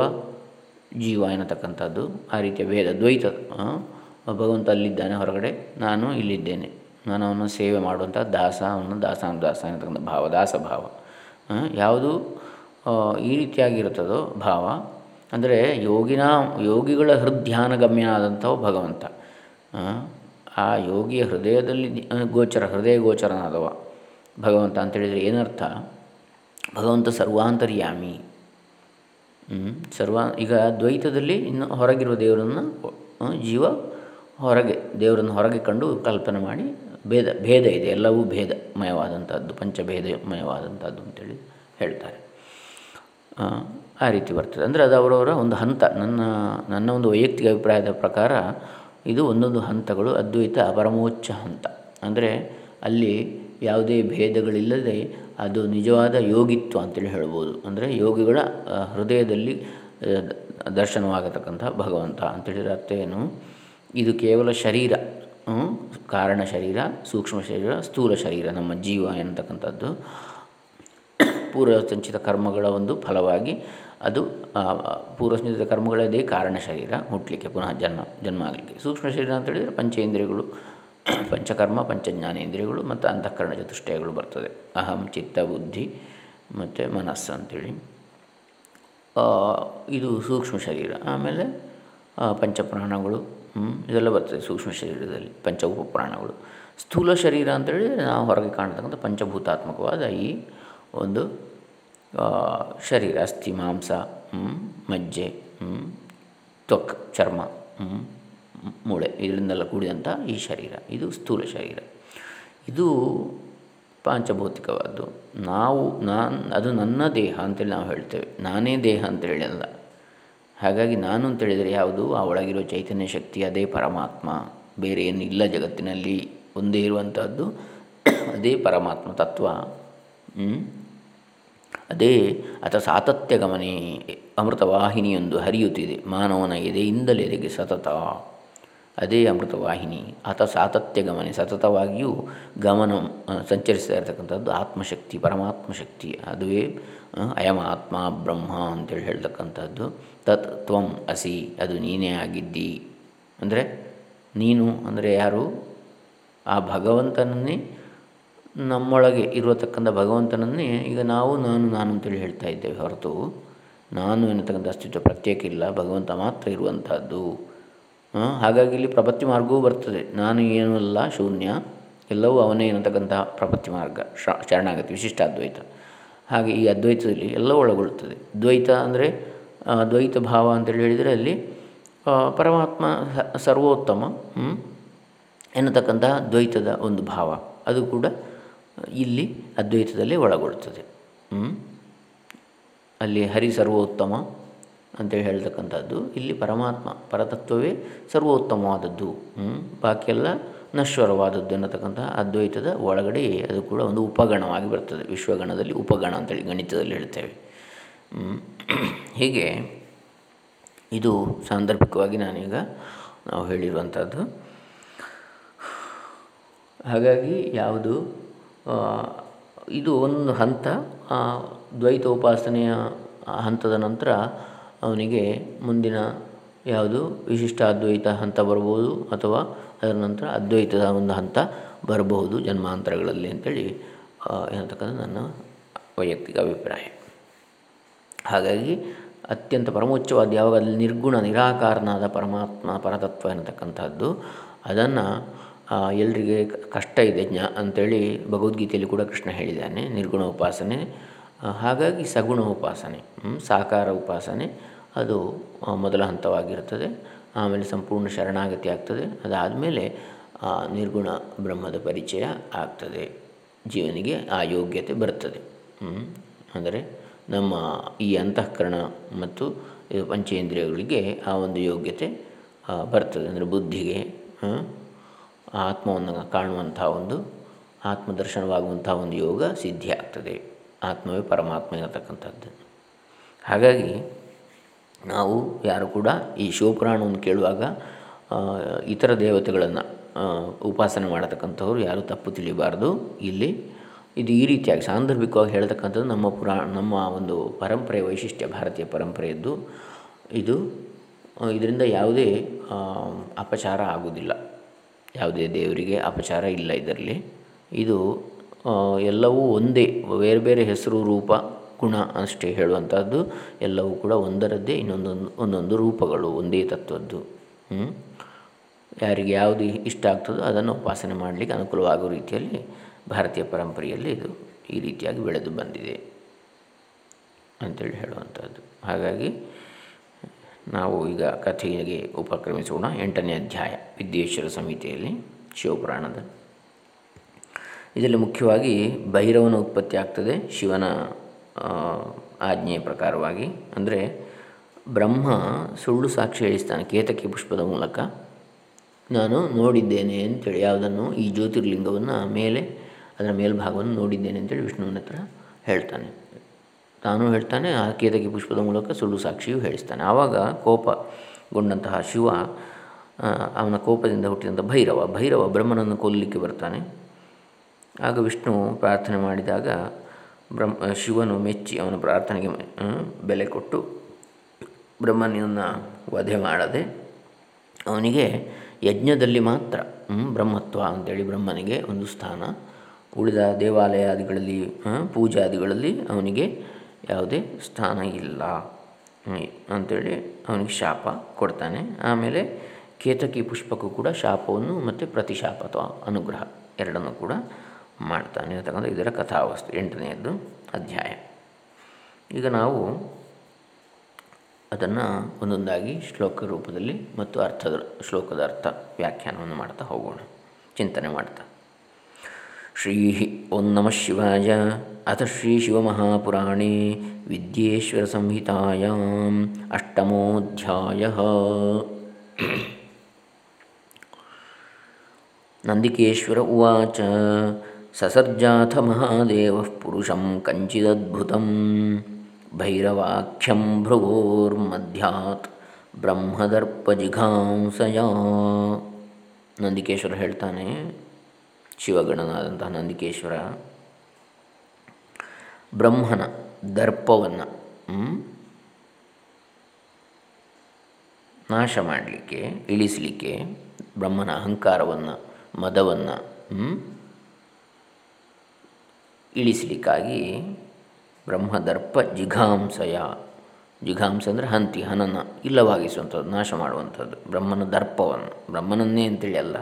ಜೀವ ಎನ್ನತಕ್ಕಂಥದ್ದು. ಆ ರೀತಿಯ ಭೇದ, ದ್ವೈತ ಭಗವಂತ ಅಲ್ಲಿದ್ದಾನೆ ಹೊರಗಡೆ. ನಾನು ಇಲ್ಲಿದ್ದೇನೆ. ನಾನು ಸೇವೆ ಮಾಡುವಂಥ ದಾಸ ಅವನು ದಾಸ ದಾಸ ಅನ್ನತಕ್ಕಂಥ ಭಾವ, ದಾಸ ಭಾವ. ಯಾವುದು? ಈ ರೀತಿಯಾಗಿರುತ್ತದೋ ಭಾವ. ಅಂದರೆ ಯೋಗಿನ, ಯೋಗಿಗಳ ಹೃದಯಾನ ಗಮ್ಯ ಆದಂಥವು ಭಗವಂತ ಆ ಯೋಗಿಯ ಹೃದಯದಲ್ಲಿ ಗೋಚರ, ಹೃದಯ ಗೋಚರನಾದವ ಭಗವಂತ ಅಂತೇಳಿದರೆ ಏನರ್ಥ? ಭಗವಂತ ಸರ್ವಾಂತರ್ಯಾಮಿ. ಸರ್ವ, ಈಗ ದ್ವೈತದಲ್ಲಿ ಇನ್ನು ಹೊರಗಿರುವ ದೇವರನ್ನು ಜೀವ ಹೊರಗೆ, ದೇವರನ್ನು ಹೊರಗೆ ಕಂಡು ಕಲ್ಪನೆ ಮಾಡಿ ಭೇದ ಭೇದ ಇದೆ, ಎಲ್ಲವೂ ಭೇದಮಯವಾದಂಥದ್ದು, ಪಂಚಭೇದಮಯವಾದಂಥದ್ದು ಅಂತೇಳಿ ಹೇಳ್ತಾರೆ. ಆ ರೀತಿ ಬರ್ತದೆ. ಅಂದರೆ ಅದು ಅವರವರ ಒಂದು ಹಂತ, ನನ್ನ ನನ್ನ ಒಂದು ವೈಯಕ್ತಿಕ ಅಭಿಪ್ರಾಯದ ಪ್ರಕಾರ ಇದು ಒಂದೊಂದು ಹಂತಗಳು ಅದ್ವೈತ ಪರಮೋಚ್ಚ ಹಂತ. ಅಂದರೆ ಅಲ್ಲಿ ಯಾವುದೇ ಭೇದಗಳಿಲ್ಲದೆ ಅದು ನಿಜವಾದ ಯೋಗಿತ್ವ ಅಂತೇಳಿ ಹೇಳ್ಬೋದು. ಅಂದರೆ ಯೋಗಿಗಳ ಹೃದಯದಲ್ಲಿ ದರ್ಶನವಾಗತಕ್ಕಂಥ ಭಗವಂತ ಅಂತೇಳಿ ಅರ್ಥ ಏನು ಇದು ಕೇವಲ ಶರೀರ ಕಾರಣ ಶರೀರ, ಸೂಕ್ಷ್ಮ ಶರೀರ, ಸ್ಥೂಲ ಶರೀರ, ನಮ್ಮ ಜೀವ ಎನ್ನತಕ್ಕಂಥದ್ದು. ಪೂರ್ವಸಂಚಿತ ಕರ್ಮಗಳ ಒಂದು ಫಲವಾಗಿ ಅದು ಪೂರ್ವಸಂಚಿತ ಕರ್ಮಗಳದೇ ಕಾರಣ ಶರೀರ ಹುಟ್ಟಲಿಕ್ಕೆ ಪುನಃ ಜನ್ಮ ಜನ್ಮ ಆಗಲಿಕ್ಕೆ. ಸೂಕ್ಷ್ಮ ಶರೀರ ಅಂತೇಳಿದರೆ ಪಂಚೇಂದ್ರಿಯಗಳು, ಪಂಚಕರ್ಮ, ಪಂಚಜ್ಞಾನೇಂದ್ರಿಯಗಳು ಮತ್ತು ಅಂತಃಕರಣ ಚತುಷ್ಟಯಗಳು ಬರ್ತದೆ. ಅಹಂ, ಚಿತ್ತ, ಬುದ್ಧಿ ಮತ್ತು ಮನಸ್ಸು ಅಂಥೇಳಿ ಇದು ಸೂಕ್ಷ್ಮ ಶರೀರ. ಆಮೇಲೆ ಪಂಚಪ್ರಾಣಗಳು ಇದೆಲ್ಲ ಬರ್ತದೆ ಸೂಕ್ಷ್ಮ ಶರೀರದಲ್ಲಿ ಪಂಚ ಉಪಪ್ರಾಣಗಳು ಸ್ಥೂಲ ಶರೀರ ಅಂತೇಳಿ ನಾವು ಹೊರಗೆ ಕಾಣತಕ್ಕಂಥ ಪಂಚಭೂತಾತ್ಮಕವಾದ ಈ ಒಂದು ಶರೀರ, ಅಸ್ಥಿ, ಮಾಂಸ ಮಜ್ಜೆ ತ್ವಕ್ ಚರ್ಮ ಮೂಳೆ ಇದರಿಂದೆಲ್ಲ ಕೂಡಿದಂಥ ಈ ಶರೀರ. ಇದು ಸ್ಥೂಲ ಶರೀರ. ಇದು ಪಾಂಚಭೌತಿಕವಾದ್ದು. ನಾವು, ನಾನು, ಅದು ನನ್ನ ದೇಹ ಅಂತೇಳಿ ನಾವು ಹೇಳ್ತೇವೆ. ನಾನೇ ದೇಹ ಅಂತೇಳಿ ಅಲ್ಲ. ಹಾಗಾಗಿ ನಾನು ಅಂತೇಳಿದರೆ ಯಾವುದು? ಆ ಒಳಗಿರೋ ಚೈತನ್ಯ ಶಕ್ತಿ, ಅದೇ ಪರಮಾತ್ಮ. ಬೇರೆ ಏನಿಲ್ಲ ಜಗತ್ತಿನಲ್ಲಿ. ಒಂದೇ ಇರುವಂಥದ್ದು ಅದೇ ಪರಮಾತ್ಮ ತತ್ವ. ಅದೇ ಅಥ ಸಾತತ್ಯ ಗಮನೆ ಅಮೃತವಾಹಿನಿಯೊಂದು ಹರಿಯುತ್ತಿದೆ. ಮಾನವನ ಎದೆಯಿಂದಲೆದೆಗೆ ಸತತ. ಅದೇ ಅಮೃತವಾಹಿನಿ. ಆತ ಸಾತತ್ಯ ಗಮನೆ, ಸತತವಾಗಿಯೂ ಗಮನ ಸಂಚರಿಸ್ತಾ ಇರತಕ್ಕಂಥದ್ದು ಆತ್ಮಶಕ್ತಿ, ಪರಮಾತ್ಮಶಕ್ತಿ. ಅದುವೇ ಅಯಮ ಆತ್ಮ ಬ್ರಹ್ಮ ಅಂತೇಳಿ ಹೇಳ್ತಕ್ಕಂಥದ್ದು. ತತ್ ತ್ವಂ ಅಸಿ, ಅದು ನೀನೇ ಆಗಿದ್ದಿ. ಅಂದರೆ ನೀನು, ಅಂದರೆ ಯಾರು? ಆ ಭಗವಂತನನ್ನೇ ನಮ್ಮೊಳಗೆ ಇರತಕ್ಕಂಥ ಭಗವಂತನನ್ನೇ ಈಗ ನಾವು, ನಾನು ನಾನು ಅಂತೇಳಿ ಹೇಳ್ತಾ ಇದ್ದೇವೆ ಹೊರತು. ನಾನು ಎನ್ನತಕ್ಕಂಥ ಅಸ್ತಿತ್ವ ಪ್ರತ್ಯೇಕ ಇಲ್ಲ. ಭಗವಂತ ಮಾತ್ರ ಇರುವಂಥದ್ದು. ಹಾಗಾಗಿ ಇಲ್ಲಿ ಪ್ರಪತ್ತಿ ಮಾರ್ಗವೂ ಬರ್ತದೆ. ನಾನು ಏನೂ ಅಲ್ಲ, ಶೂನ್ಯ. ಎಲ್ಲವೂ ಅವನೇ ಅನ್ನತಕ್ಕಂತಹ ಪ್ರಪತ್ತಿ ಮಾರ್ಗ. ಶರಣಾಗತಿ, ವಿಶಿಷ್ಟ ಅದ್ವೈತ. ಹಾಗೆ ಈ ಅದ್ವೈತದಲ್ಲಿ ಎಲ್ಲವೂ ಒಳಗೊಳ್ಳುತ್ತದೆ. ದ್ವೈತ ಅಂದರೆ ದ್ವೈತ ಭಾವ ಅಂತೇಳಿ ಹೇಳಿದರೆ ಅಲ್ಲಿ ಪರಮಾತ್ಮ ಸರ್ವೋತ್ತಮ ಎನ್ನತಕ್ಕಂತಹ ದ್ವೈತದ ಒಂದು ಭಾವ. ಅದು ಕೂಡ ಇಲ್ಲಿ ಅದ್ವೈತದಲ್ಲಿ ಒಳಗೊಳ್ಳುತ್ತದೆ. ಅಲ್ಲಿ ಹರಿ ಸರ್ವೋತ್ತಮ ಅಂತೇಳಿ ಹೇಳ್ತಕ್ಕಂಥದ್ದು. ಇಲ್ಲಿ ಪರಮಾತ್ಮ, ಪರತತ್ವವೇ ಸರ್ವೋತ್ತಮವಾದದ್ದು. ಬಾಕಿಯೆಲ್ಲ ನಶ್ವರವಾದದ್ದು ಎನ್ನತಕ್ಕಂಥ ಅದ್ವೈತದ ಒಳಗಡೆ ಅದು ಕೂಡ ಒಂದು ಉಪಗಣವಾಗಿ ಬರ್ತದೆ. ವಿಶ್ವಗಣದಲ್ಲಿ ಉಪಗಣ ಅಂತೇಳಿ ಗಣಿತದಲ್ಲಿ ಹೇಳ್ತೇವೆ. ಹೀಗೆ ಇದು ಸಾಂದರ್ಭಿಕವಾಗಿ ನಾನೀಗ ನಾವು ಹೇಳಿರುವಂಥದ್ದು. ಹಾಗಾಗಿ ಯಾವುದು ಇದು ಒಂದು ಹಂತ ದ್ವೈತ ಉಪಾಸನೆಯ ಹಂತದ ನಂತರ ಅವನಿಗೆ ಮುಂದಿನ ಯಾವುದು ವಿಶಿಷ್ಟ ಅದ್ವೈತ ಹಂತ ಬರ್ಬೋದು ಅಥವಾ ಅದರ ನಂತರ ಅದ್ವೈತದ ಒಂದು ಹಂತ ಬರಬಹುದು ಜನ್ಮಾಂತರಗಳಲ್ಲಿ ಅಂತೇಳಿ ಏನತಕ್ಕಂಥ ನನ್ನ ವೈಯಕ್ತಿಕ ಅಭಿಪ್ರಾಯ. ಹಾಗಾಗಿ ಅತ್ಯಂತ ಪರಮೋಚ್ಚವಾದ ಯಾವಾಗ ಅಲ್ಲಿ ನಿರ್ಗುಣ, ನಿರಾಕಾರನಾದ ಪರಮಾತ್ಮ, ಪರತತ್ವ ಎನ್ನತಕ್ಕಂಥದ್ದು, ಅದನ್ನು ಎಲ್ರಿಗೆ ಕಷ್ಟ ಇದೆ ಜ್ಞಾ, ಅಂತೇಳಿ ಭಗವದ್ಗೀತೆಯಲ್ಲಿ ಕೂಡ ಕೃಷ್ಣ ಹೇಳಿದ್ದಾನೆ, ನಿರ್ಗುಣ ಉಪಾಸನೆ, ಹಾಗಾಗಿ ಸಗುಣ ಉಪಾಸನೆ ಸಾಕಾರ ಉಪಾಸನೆ ಅದು ಮೊದಲ ಹಂತವಾಗಿರ್ತದೆ ಆಮೇಲೆ ಸಂಪೂರ್ಣ ಶರಣಾಗತಿ ಆಗ್ತದೆ. ಅದಾದಮೇಲೆ ನಿರ್ಗುಣ ಬ್ರಹ್ಮದ ಪರಿಚಯ ಆಗ್ತದೆ. ಜೀವನಿಗೆ ಆ ಯೋಗ್ಯತೆ ಬರ್ತದೆ. ಅಂದರೆ ನಮ್ಮ ಈ ಅಂತಃಕರಣ ಮತ್ತು ಪಂಚೇಂದ್ರಿಯಗಳಿಗೆ ಆ ಒಂದು ಯೋಗ್ಯತೆ ಬರ್ತದೆ. ಅಂದರೆ ಬುದ್ಧಿಗೆ ಆತ್ಮವನ್ನು ಕಾಣುವಂಥ ಒಂದು, ಆತ್ಮದರ್ಶನವಾಗುವಂಥ ಒಂದು ಯೋಗ ಸಿದ್ಧಿ ಆಗ್ತದೆ ಆತ್ಮವೇ ಪರಮಾತ್ಮ ಇರತಕ್ಕಂಥದ್ದು ಹಾಗಾಗಿ ನಾವು ಯಾರು ಕೂಡ ಈ ಶಿವಪುರಾಣವನ್ನು ಕೇಳುವಾಗ ಇತರ ದೇವತೆಗಳನ್ನು ಉಪಾಸನೆ ಮಾಡತಕ್ಕಂಥವ್ರು ಯಾರು ತಪ್ಪು ತಿಳಿಬಾರ್ದು. ಇಲ್ಲಿ ಇದು ಈ ರೀತಿಯಾಗಿ ಸಾಂದರ್ಭಿಕವಾಗಿ ಹೇಳ್ತಕ್ಕಂಥದ್ದು ನಮ್ಮ ಪುರಾಣ ನಮ್ಮ ಒಂದು ಪರಂಪರೆ ವೈಶಿಷ್ಟ್ಯ, ಭಾರತೀಯ ಪರಂಪರೆಯದ್ದು. ಇದು, ಇದರಿಂದ ಯಾವುದೇ ಅಪಚಾರ ಆಗುವುದಿಲ್ಲ. ಯಾವುದೇ ದೇವರಿಗೆ ಅಪಚಾರ ಇಲ್ಲ ಇದರಲ್ಲಿ. ಇದು ಎಲ್ಲವೂ ಒಂದೇ, ಬೇರೆ ಬೇರೆ ಹೆಸರು, ರೂಪ ಗುಣ ಅಷ್ಟೇ ಹೇಳುವಂಥದ್ದು ಎಲ್ಲವೂ ಕೂಡ ಒಂದರದ್ದೇ ಇನ್ನೊಂದೊಂದು, ಒಂದೊಂದು ರೂಪಗಳು, ಒಂದೇ ತತ್ವದ್ದು. ಯಾರಿಗೆ ಯಾವುದು ಇಷ್ಟ ಆಗ್ತದೋ ಅದನ್ನು ಉಪಾಸನೆ ಮಾಡಲಿಕ್ಕೆ ಅನುಕೂಲವಾಗುವ ರೀತಿಯಲ್ಲಿ ಭಾರತೀಯ ಪರಂಪರೆಯಲ್ಲಿ ಇದು ಈ ರೀತಿಯಾಗಿ ಬೆಳೆದು ಬಂದಿದೆ ಅಂತೇಳಿ ಹೇಳುವಂಥದ್ದು ಹಾಗಾಗಿ ನಾವು ಈಗ ಕಥೆಗೆ ಉಪಕ್ರಮಿಸೋಣ. ಎಂಟನೇ ಅಧ್ಯಾಯ, ವಿದ್ಯೇಶ್ವರ ಸಮಿತಿಯಲ್ಲಿ ಶಿವಪುರಾಣದ. ಇದರಲ್ಲಿ ಮುಖ್ಯವಾಗಿ ಭೈರವನ ಉತ್ಪತ್ತಿ ಆಗ್ತದೆ, ಶಿವನ ಆಜ್ಞೆಯ ಪ್ರಕಾರವಾಗಿ. ಅಂದರೆ ಬ್ರಹ್ಮ ಸುಳ್ಳು ಸಾಕ್ಷಿ ಹೇಳಿಸ್ತಾನೆ ಕೇತಕಿ ಪುಷ್ಪದ ಮೂಲಕ. ನಾನು ನೋಡಿದ್ದೇನೆ ಅಂತೇಳಿ ಯಾವುದನ್ನು ಈ ಜ್ಯೋತಿರ್ಲಿಂಗವನ್ನು ಮೇಲೆ, ಅದರ ಮೇಲ್ಭಾಗವನ್ನು ನೋಡಿದ್ದೇನೆ ಅಂತೇಳಿ ವಿಷ್ಣುವಿನ ಹತ್ರ ಹೇಳ್ತಾನೆ. ತಾನು ಹೇಳ್ತಾನೆ, ಆ ಕೇತಕಿ ಪುಷ್ಪದ ಮೂಲಕ ಸುಳ್ಳು ಸಾಕ್ಷಿಯು ಹೇಳಿಸ್ತಾನೆ. ಆವಾಗ ಕೋಪಗೊಂಡಂತಹ ಶಿವ ಅವನ ಕೋಪದಿಂದ ಹುಟ್ಟಿದಂಥ ಭೈರವ ಭೈರವ ಬ್ರಹ್ಮನನ್ನು ಕೊಲ್ಲಲಿಕ್ಕೆ ಬರ್ತಾನೆ. ಆಗ ವಿಷ್ಣು ಪ್ರಾರ್ಥನೆ ಮಾಡಿದಾಗ ಬ್ರಹ್ಮ ಶಿವನು ಮೆಚ್ಚಿ ಅವನ ಪ್ರಾರ್ಥನೆಗೆ ಬೆಲೆ ಕೊಟ್ಟು ಬ್ರಹ್ಮನನ್ನು ವಧೆ ಮಾಡದೆ ಅವನಿಗೆ ಯಜ್ಞದಲ್ಲಿ ಮಾತ್ರ ಬ್ರಹ್ಮತ್ವ ಅಂತೇಳಿ ಬ್ರಹ್ಮನಿಗೆ ಒಂದು ಸ್ಥಾನ. ಉಳಿದ ದೇವಾಲಯಾದಿಗಳಲ್ಲಿ ಪೂಜಾದಿಗಳಲ್ಲಿ ಅವನಿಗೆ ಯಾವುದೇ ಸ್ಥಾನ ಇಲ್ಲ ಅಂಥೇಳಿ ಅವನಿಗೆ ಶಾಪ ಕೊಡ್ತಾನೆ. ಆಮೇಲೆ ಕೇತಕಿ ಪುಷ್ಪಕ್ಕೂ ಕೂಡ ಶಾಪವನ್ನು ಮತ್ತು ಪ್ರತಿಶಾಪ ಅಥವಾ ಅನುಗ್ರಹ ಎರಡನ್ನೂ ಕೂಡ ಮಾಡ್ತಾನೆ ಅಂತಕ್ಕಂಥ ಇದರ ಕಥಾವಸ್ತು. ಎಂಟನೆಯದ್ದು ಅಧ್ಯಾಯ. ಈಗ ನಾವು ಅದನ್ನು ಒಂದೊಂದಾಗಿ ಶ್ಲೋಕ ರೂಪದಲ್ಲಿ ಮತ್ತು ಅರ್ಥದ ಶ್ಲೋಕದ ಅರ್ಥ ವ್ಯಾಖ್ಯಾನವನ್ನು ಮಾಡ್ತಾ ಹೋಗೋಣ. ಚಿಂತನೆ ಮಾಡ್ತಾ. ಶ್ರೀ ಓಂ ನಮಃ ಶಿವಾಯ. ಅಥ ಶ್ರೀ ಶಿವಮಹಾಪುರಾಣೇ ವಿದ್ಯೇಶ್ವರ ಸಂಹಿತಾಯ ಅಷ್ಟಮೋಧ್ಯಾಯ. ನಂದಿಕೇಶ್ವರ ಉವಾಚ. ಸಸರ್ಜಾಥ ಮಹಾದೇವ ಪುರುಷಂ ಕಂಚಿದದ್ಭುತಂ ಭೈರವಾಖ್ಯಂ ಭೃಗೋರ್ಮಧ್ಯಾತ್ ಬ್ರಹ್ಮದರ್ಪಜಿಘಾಂಸಯ ನಂದಿಕೇಶ್ವರ ಹೇಳ್ತಾನೆ, ಶಿವಗಣನಾದಂತಹ ನಂದಿಕೇಶ್ವರ, ಬ್ರಹ್ಮನ ದರ್ಪವನ್ನು ನಾಶ ಮಾಡಲಿಕ್ಕೆ, ಇಳಿಸಲಿಕ್ಕೆ ಬ್ರಹ್ಮನ ಅಹಂಕಾರವನ್ನು, ಮದವನ್ನು ಇಳಿಸಲಿಕ್ಕಾಗಿ ಬ್ರಹ್ಮದರ್ಪ ಜಿಘಾಂಸಯ, ಜಿಘಾಂಸ ಅಂದರೆ ಹಂತಿ, ಹನನ, ಇಲ್ಲವಾಗಿಸುವಂಥದ್ದು, ನಾಶ ಮಾಡುವಂಥದ್ದು, ಬ್ರಹ್ಮನ ದರ್ಪವನ್ನು, ಬ್ರಹ್ಮನನ್ನೇ ಅಂತೇಳಿ ಅಲ್ಲ,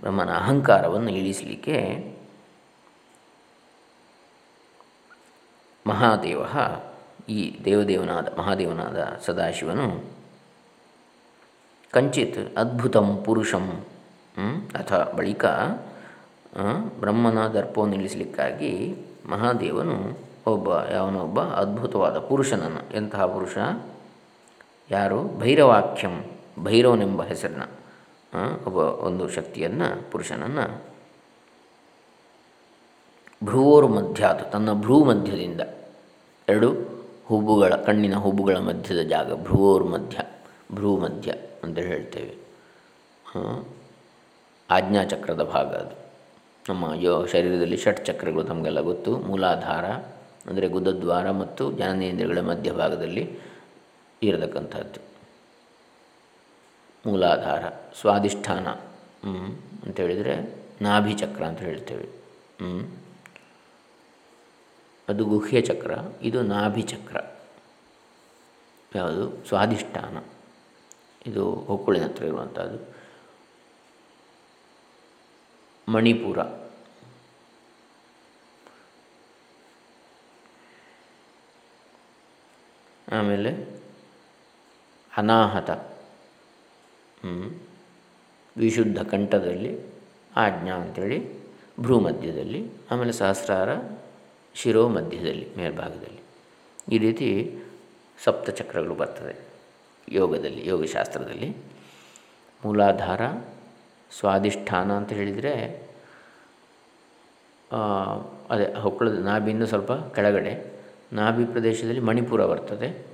ಬ್ರಹ್ಮನ ಅಹಂಕಾರವನ್ನು ಇಳಿಸಲಿಕ್ಕೆ ಮಹಾದೇವ, ಈ ದೇವದೇವನಾದ, ಮಹಾದೇವನಾದ ಸದಾಶಿವನು ಕಂಚಿತ್ ಅದ್ಭುತಂ ಪುರುಷಂ ಅಥ ಬಳಿಕ ಬ್ರಹ್ಮನ ದರ್ಪವನ್ನು ನಿಲ್ಲಿಸಲಿಕ್ಕಾಗಿ ಮಹಾದೇವನು ಒಬ್ಬ ಯಾವನೊಬ್ಬ ಅದ್ಭುತವಾದ ಪುರುಷನನ್ನು. ಎಂತಹ ಪುರುಷ? ಯಾರು? ಭೈರವಾಖ್ಯಂ, ಭೈರವನೆಂಬ ಹೆಸರಿನ ಒಬ್ಬ ಒಂದು ಶಕ್ತಿಯನ್ನು, ಪುರುಷನನ್ನು. ಭ್ರುವೋರು ಮಧ್ಯಾತ್, ತನ್ನ ಭ್ರೂ ಮಧ್ಯದಿಂದ. ಎರಡು ಹುಬ್ಬುಗಳ ಕಣ್ಣಿನ ಹುಬ್ಬುಗಳ ಮಧ್ಯದ ಜಾಗ ಭ್ರುವೋರ್ ಮಧ್ಯ, ಭ್ರೂ ಮಧ್ಯ ಅಂತ ಹೇಳ್ತೇವೆ. ಆಜ್ಞಾಚಕ್ರದ ಭಾಗ ಅದು. ನಮ್ಮ ಯೋ ಶರೀರದಲ್ಲಿ ಷಟ್ ಚಕ್ರಗಳು ತಮಗೆಲ್ಲ ಗೊತ್ತು. ಮೂಲಾಧಾರ, ಅಂದರೆ ಗುದದ್ವಾರ ಮತ್ತು ಜನನೇಂದ್ರಿಯಗಳ ಮಧ್ಯಭಾಗದಲ್ಲಿ ಇರತಕ್ಕಂಥದ್ದು. ಮೂಲಾಧಾರ, ಸ್ವಾಧಿಷ್ಠಾನ ಅಂತ ಹೇಳಿದರೆ ನಾಭಿ ಚಕ್ರ ಅಂತ ಹೇಳ್ತೇವೆ. ಅದು ಗುಹ್ಯ ಚಕ್ರ, ಇದು ನಾಭಿ ಚಕ್ರ ಯಾವುದು? ಸ್ವಾಧಿಷ್ಠಾನ. ಇದು ಹೊಕ್ಕುಳಿನ ಹತ್ರ ಇರುವಂಥದ್ದು. ಮಣಿಪುರ. ಆಮೇಲೆ ಅನಾಹತ. ವಿಶುದ್ಧ ಕಂಠದಲ್ಲಿ ಆಜ್ಞಾ ಅಂಥೇಳಿ ಭ್ರೂ ಮಧ್ಯದಲ್ಲಿ ಆಮೇಲೆ ಸಹಸ್ರಾರ ಶಿರೋ ಮಧ್ಯದಲ್ಲಿ ಮೇಲ್ಭಾಗದಲ್ಲಿ. ಈ ರೀತಿ ಸಪ್ತಚಕ್ರಗಳು ಬರ್ತದೆ ಯೋಗದಲ್ಲಿ, ಯೋಗಶಾಸ್ತ್ರದಲ್ಲಿ. ಮೂಲಾಧಾರ, ಸ್ವಾಧಿಷ್ಠಾನ ಅಂತ ಹೇಳಿದರೆ ಅದೇ ಹೊಕ್ಕಳದ ನಾಭಿಯಿಂದ ಸ್ವಲ್ಪ ಕೆಳಗಡೆ. ನಾಭಿ ಪ್ರದೇಶದಲ್ಲಿ ಮಣಿಪುರ ಬರ್ತದೆ.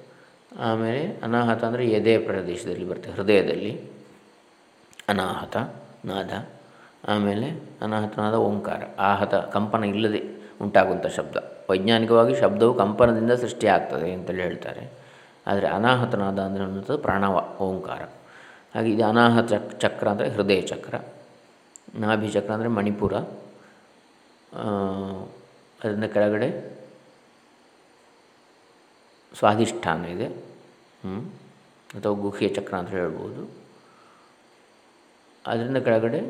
ಆಮೇಲೆ ಅನಾಹತ ಅಂದರೆ ಎದೆ ಪ್ರದೇಶದಲ್ಲಿ ಬರ್ತದೆ, ಹೃದಯದಲ್ಲಿ. ಅನಾಹತ, ನಾದ. ಆಮೇಲೆ ಅನಾಹತನಾದ ಓಂಕಾರ. ಆಹತ, ಕಂಪನ ಇಲ್ಲದೆ ಉಂಟಾಗುವಂಥ ಶಬ್ದ. ವೈಜ್ಞಾನಿಕವಾಗಿ ಶಬ್ದವು ಕಂಪನದಿಂದ ಸೃಷ್ಟಿಯಾಗ್ತದೆ ಅಂತೇಳಿ ಹೇಳ್ತಾರೆ. ಆದರೆ ಅನಾಹತನಾದ ಅಂದರೆ ಅನ್ನೋದು ಪ್ರಾಣವ, ಓಂಕಾರ. ಹಾಗೆ ಇದು ಅನಾಹತ ಚಕ್ರ ಅಂದರೆ ಹೃದಯ ಚಕ್ರ. ನಾಭಿ ಚಕ್ರ ಅಂದರೆ ಮಣಿಪುರ. ಅದರಿಂದ ಕೆಳಗಡೆ ಸ್ವಾಧಿಷ್ಠಾನ ಇದೆ. ಅಥವಾ ಗುಹೆಯ ಚಕ್ರ ಅಂತ ಹೇಳ್ಬೋದು. ಅದರಿಂದ ಕೆಳಗಡೆ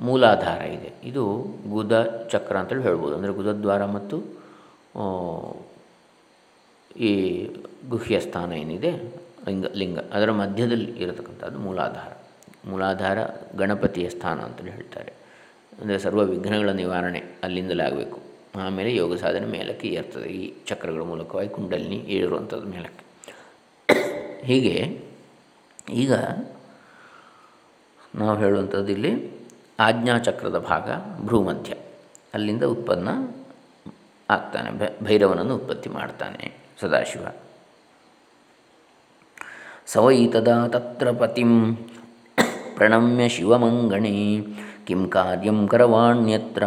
ಮೂಲಾಧಾರ ಇದೆ. ಇದು ಗುದ ಚಕ್ರ ಅಂತೇಳಿ ಹೇಳ್ಬೋದು. ಅಂದರೆ ಗುದದ್ವಾರ ಮತ್ತು ಈ ಗುಹ್ಯ ಸ್ಥಾನ ಏನಿದೆ? ಲಿಂಗ ಲಿಂಗ. ಅದರ ಮಧ್ಯದಲ್ಲಿ ಇರತಕ್ಕಂಥದ್ದು ಮೂಲಾಧಾರ. ಮೂಲಾಧಾರ ಗಣಪತಿಯ ಸ್ಥಾನ ಅಂತೇಳಿ ಹೇಳ್ತಾರೆ. ಅಂದರೆ ಸರ್ವ ವಿಘ್ನಗಳ ನಿವಾರಣೆ ಅಲ್ಲಿಂದಲೇ ಆಗಬೇಕು. ಆಮೇಲೆ ಯೋಗ ಸಾಧನೆ ಮೇಲಕ್ಕೆ ಏರ್ತದೆ. ಈ ಚಕ್ರಗಳ ಮೂಲಕವಾಗಿ ಕುಂಡಲಿನಿ ಏಳಿರುವಂಥದ್ದು ಮೇಲಕ್ಕೆ. ಹೀಗೆ ಈಗ ನಾವು ಹೇಳುವಂಥದ್ದು ಇಲ್ಲಿ ಆಜ್ಞಾಚಕ್ರದ ಭಾಗ ಭ್ರೂಮಧ್ಯ. ಅಲ್ಲಿಂದ ಉತ್ಪನ್ನ ಆಗ್ತಾನೆ. ಭೈರವನನ್ನು ಉತ್ಪತ್ತಿ ಮಾಡ್ತಾನೆ ಸದಾಶಿವ. ಸವೈತದ ತತ್ರ ಪತಿಂ ಪ್ರಣಮ್ಯ ಶಿವಮಂಗಣೆ ಕಿಂ ಕಾರ್ಯಂ ಕರವಾಣ್ಯತ್ರ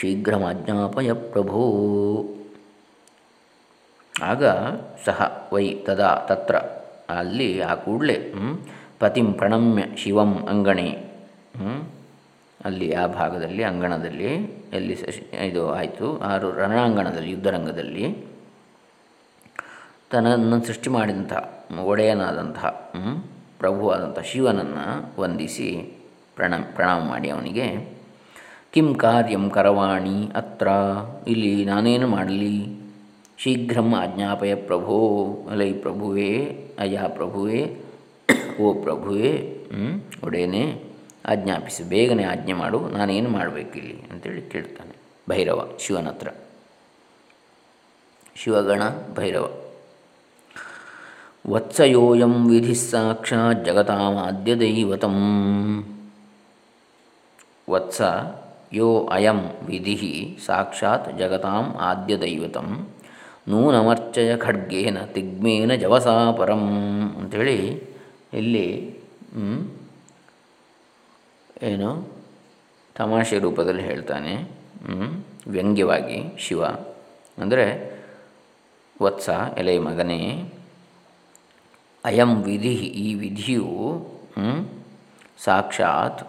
ಶೀಘ್ರಮಾಜ್ಞಾಪಯ ಪ್ರಭೋ ಆಗ ಸಹ ವೈ ತದಾ ತತ್ರ ಅಲ್ಲಿ ಆ ಕೂಡಲೇ ಪತಿಂ ಪ್ರಣಮ್ಯ ಶಿವಂ ಅಂಗಣಿ ಅಲ್ಲಿ ಆ ಭಾಗದಲ್ಲಿ, ಅಂಗಣದಲ್ಲಿ, ಎಲ್ಲಿ ಇದು ಆಯಿತು, ಆರು ರಣಾಂಗಣದಲ್ಲಿ, ಯುದ್ಧರಂಗದಲ್ಲಿ, ತನ್ನನ್ನು ಸೃಷ್ಟಿ ಮಾಡಿದಂತಹ ಒಡೆಯನಾದಂತಹ ಪ್ರಭುವಾದಂಥ ಶಿವನನ್ನು ವಂದಿಸಿ ಪ್ರಣ, ಪ್ರಣಾಮ ಮಾಡಿ ಅವನಿಗೆ, ಕಿಂ ಕಾರ್ಯಂ ಕರವಾಣಿ ಅತ್ರ, ಇಲ್ಲಿ ನಾನೇನು ಮಾಡಲಿ? ಶೀಘ್ರಂ ಆಜ್ಞಾಪಯ ಪ್ರಭೋ, ಅಲೈ ಪ್ರಭುವೇ ಅಯಾ ಪ್ರಭುವೇ, ಓ ಪ್ರಭುವೇ ಒಡೆಯನೇ, ಆಜ್ಞಾಪಿಸಿ, ಬೇಗನೆ ಆಜ್ಞೆ ಮಾಡು, ನಾನೇನು ಮಾಡಬೇಕಿಲ್ಲಿ? ಅಂತೇಳಿ ಕೇಳ್ತಾನೆ ಭೈರವ ಶಿವನ ಹತ್ರ. ಶಿವಗಣ ಭೈರವ, ವತ್ಸಯೋಯಂ ವಿಧಿ ಸಾಕ್ಷಾತ್ ಜಗತಾಮಾದ್ಯ ದೈವತಂ ವತ್ಸ ಯೋ ಅಯಂ ವಿಧಿ ಸಾಕ್ಷಾತ್ ಜಗತಾಂ ಆದ್ಯ ದೈವತಂ ನೂನಮರ್ಚಯ ಖಡ್ಗೇನ ತಿಗ್ಮೇನ ಜವಸಾಪರಂ ಅಂಥೇಳಿ ಇಲ್ಲಿ ಏನು ತಮಾಷೆ ರೂಪದಲ್ಲಿ ಹೇಳ್ತಾನೆ ವ್ಯಂಗ್ಯವಾಗಿ ಶಿವ. ಅಂದರೆ ವತ್ಸ ಎಲೆ ಮಗನೇ, ಅಯಂ ವಿಧಿ ಈ ವಿಧಿಯು ಸಾಕ್ಷಾತ್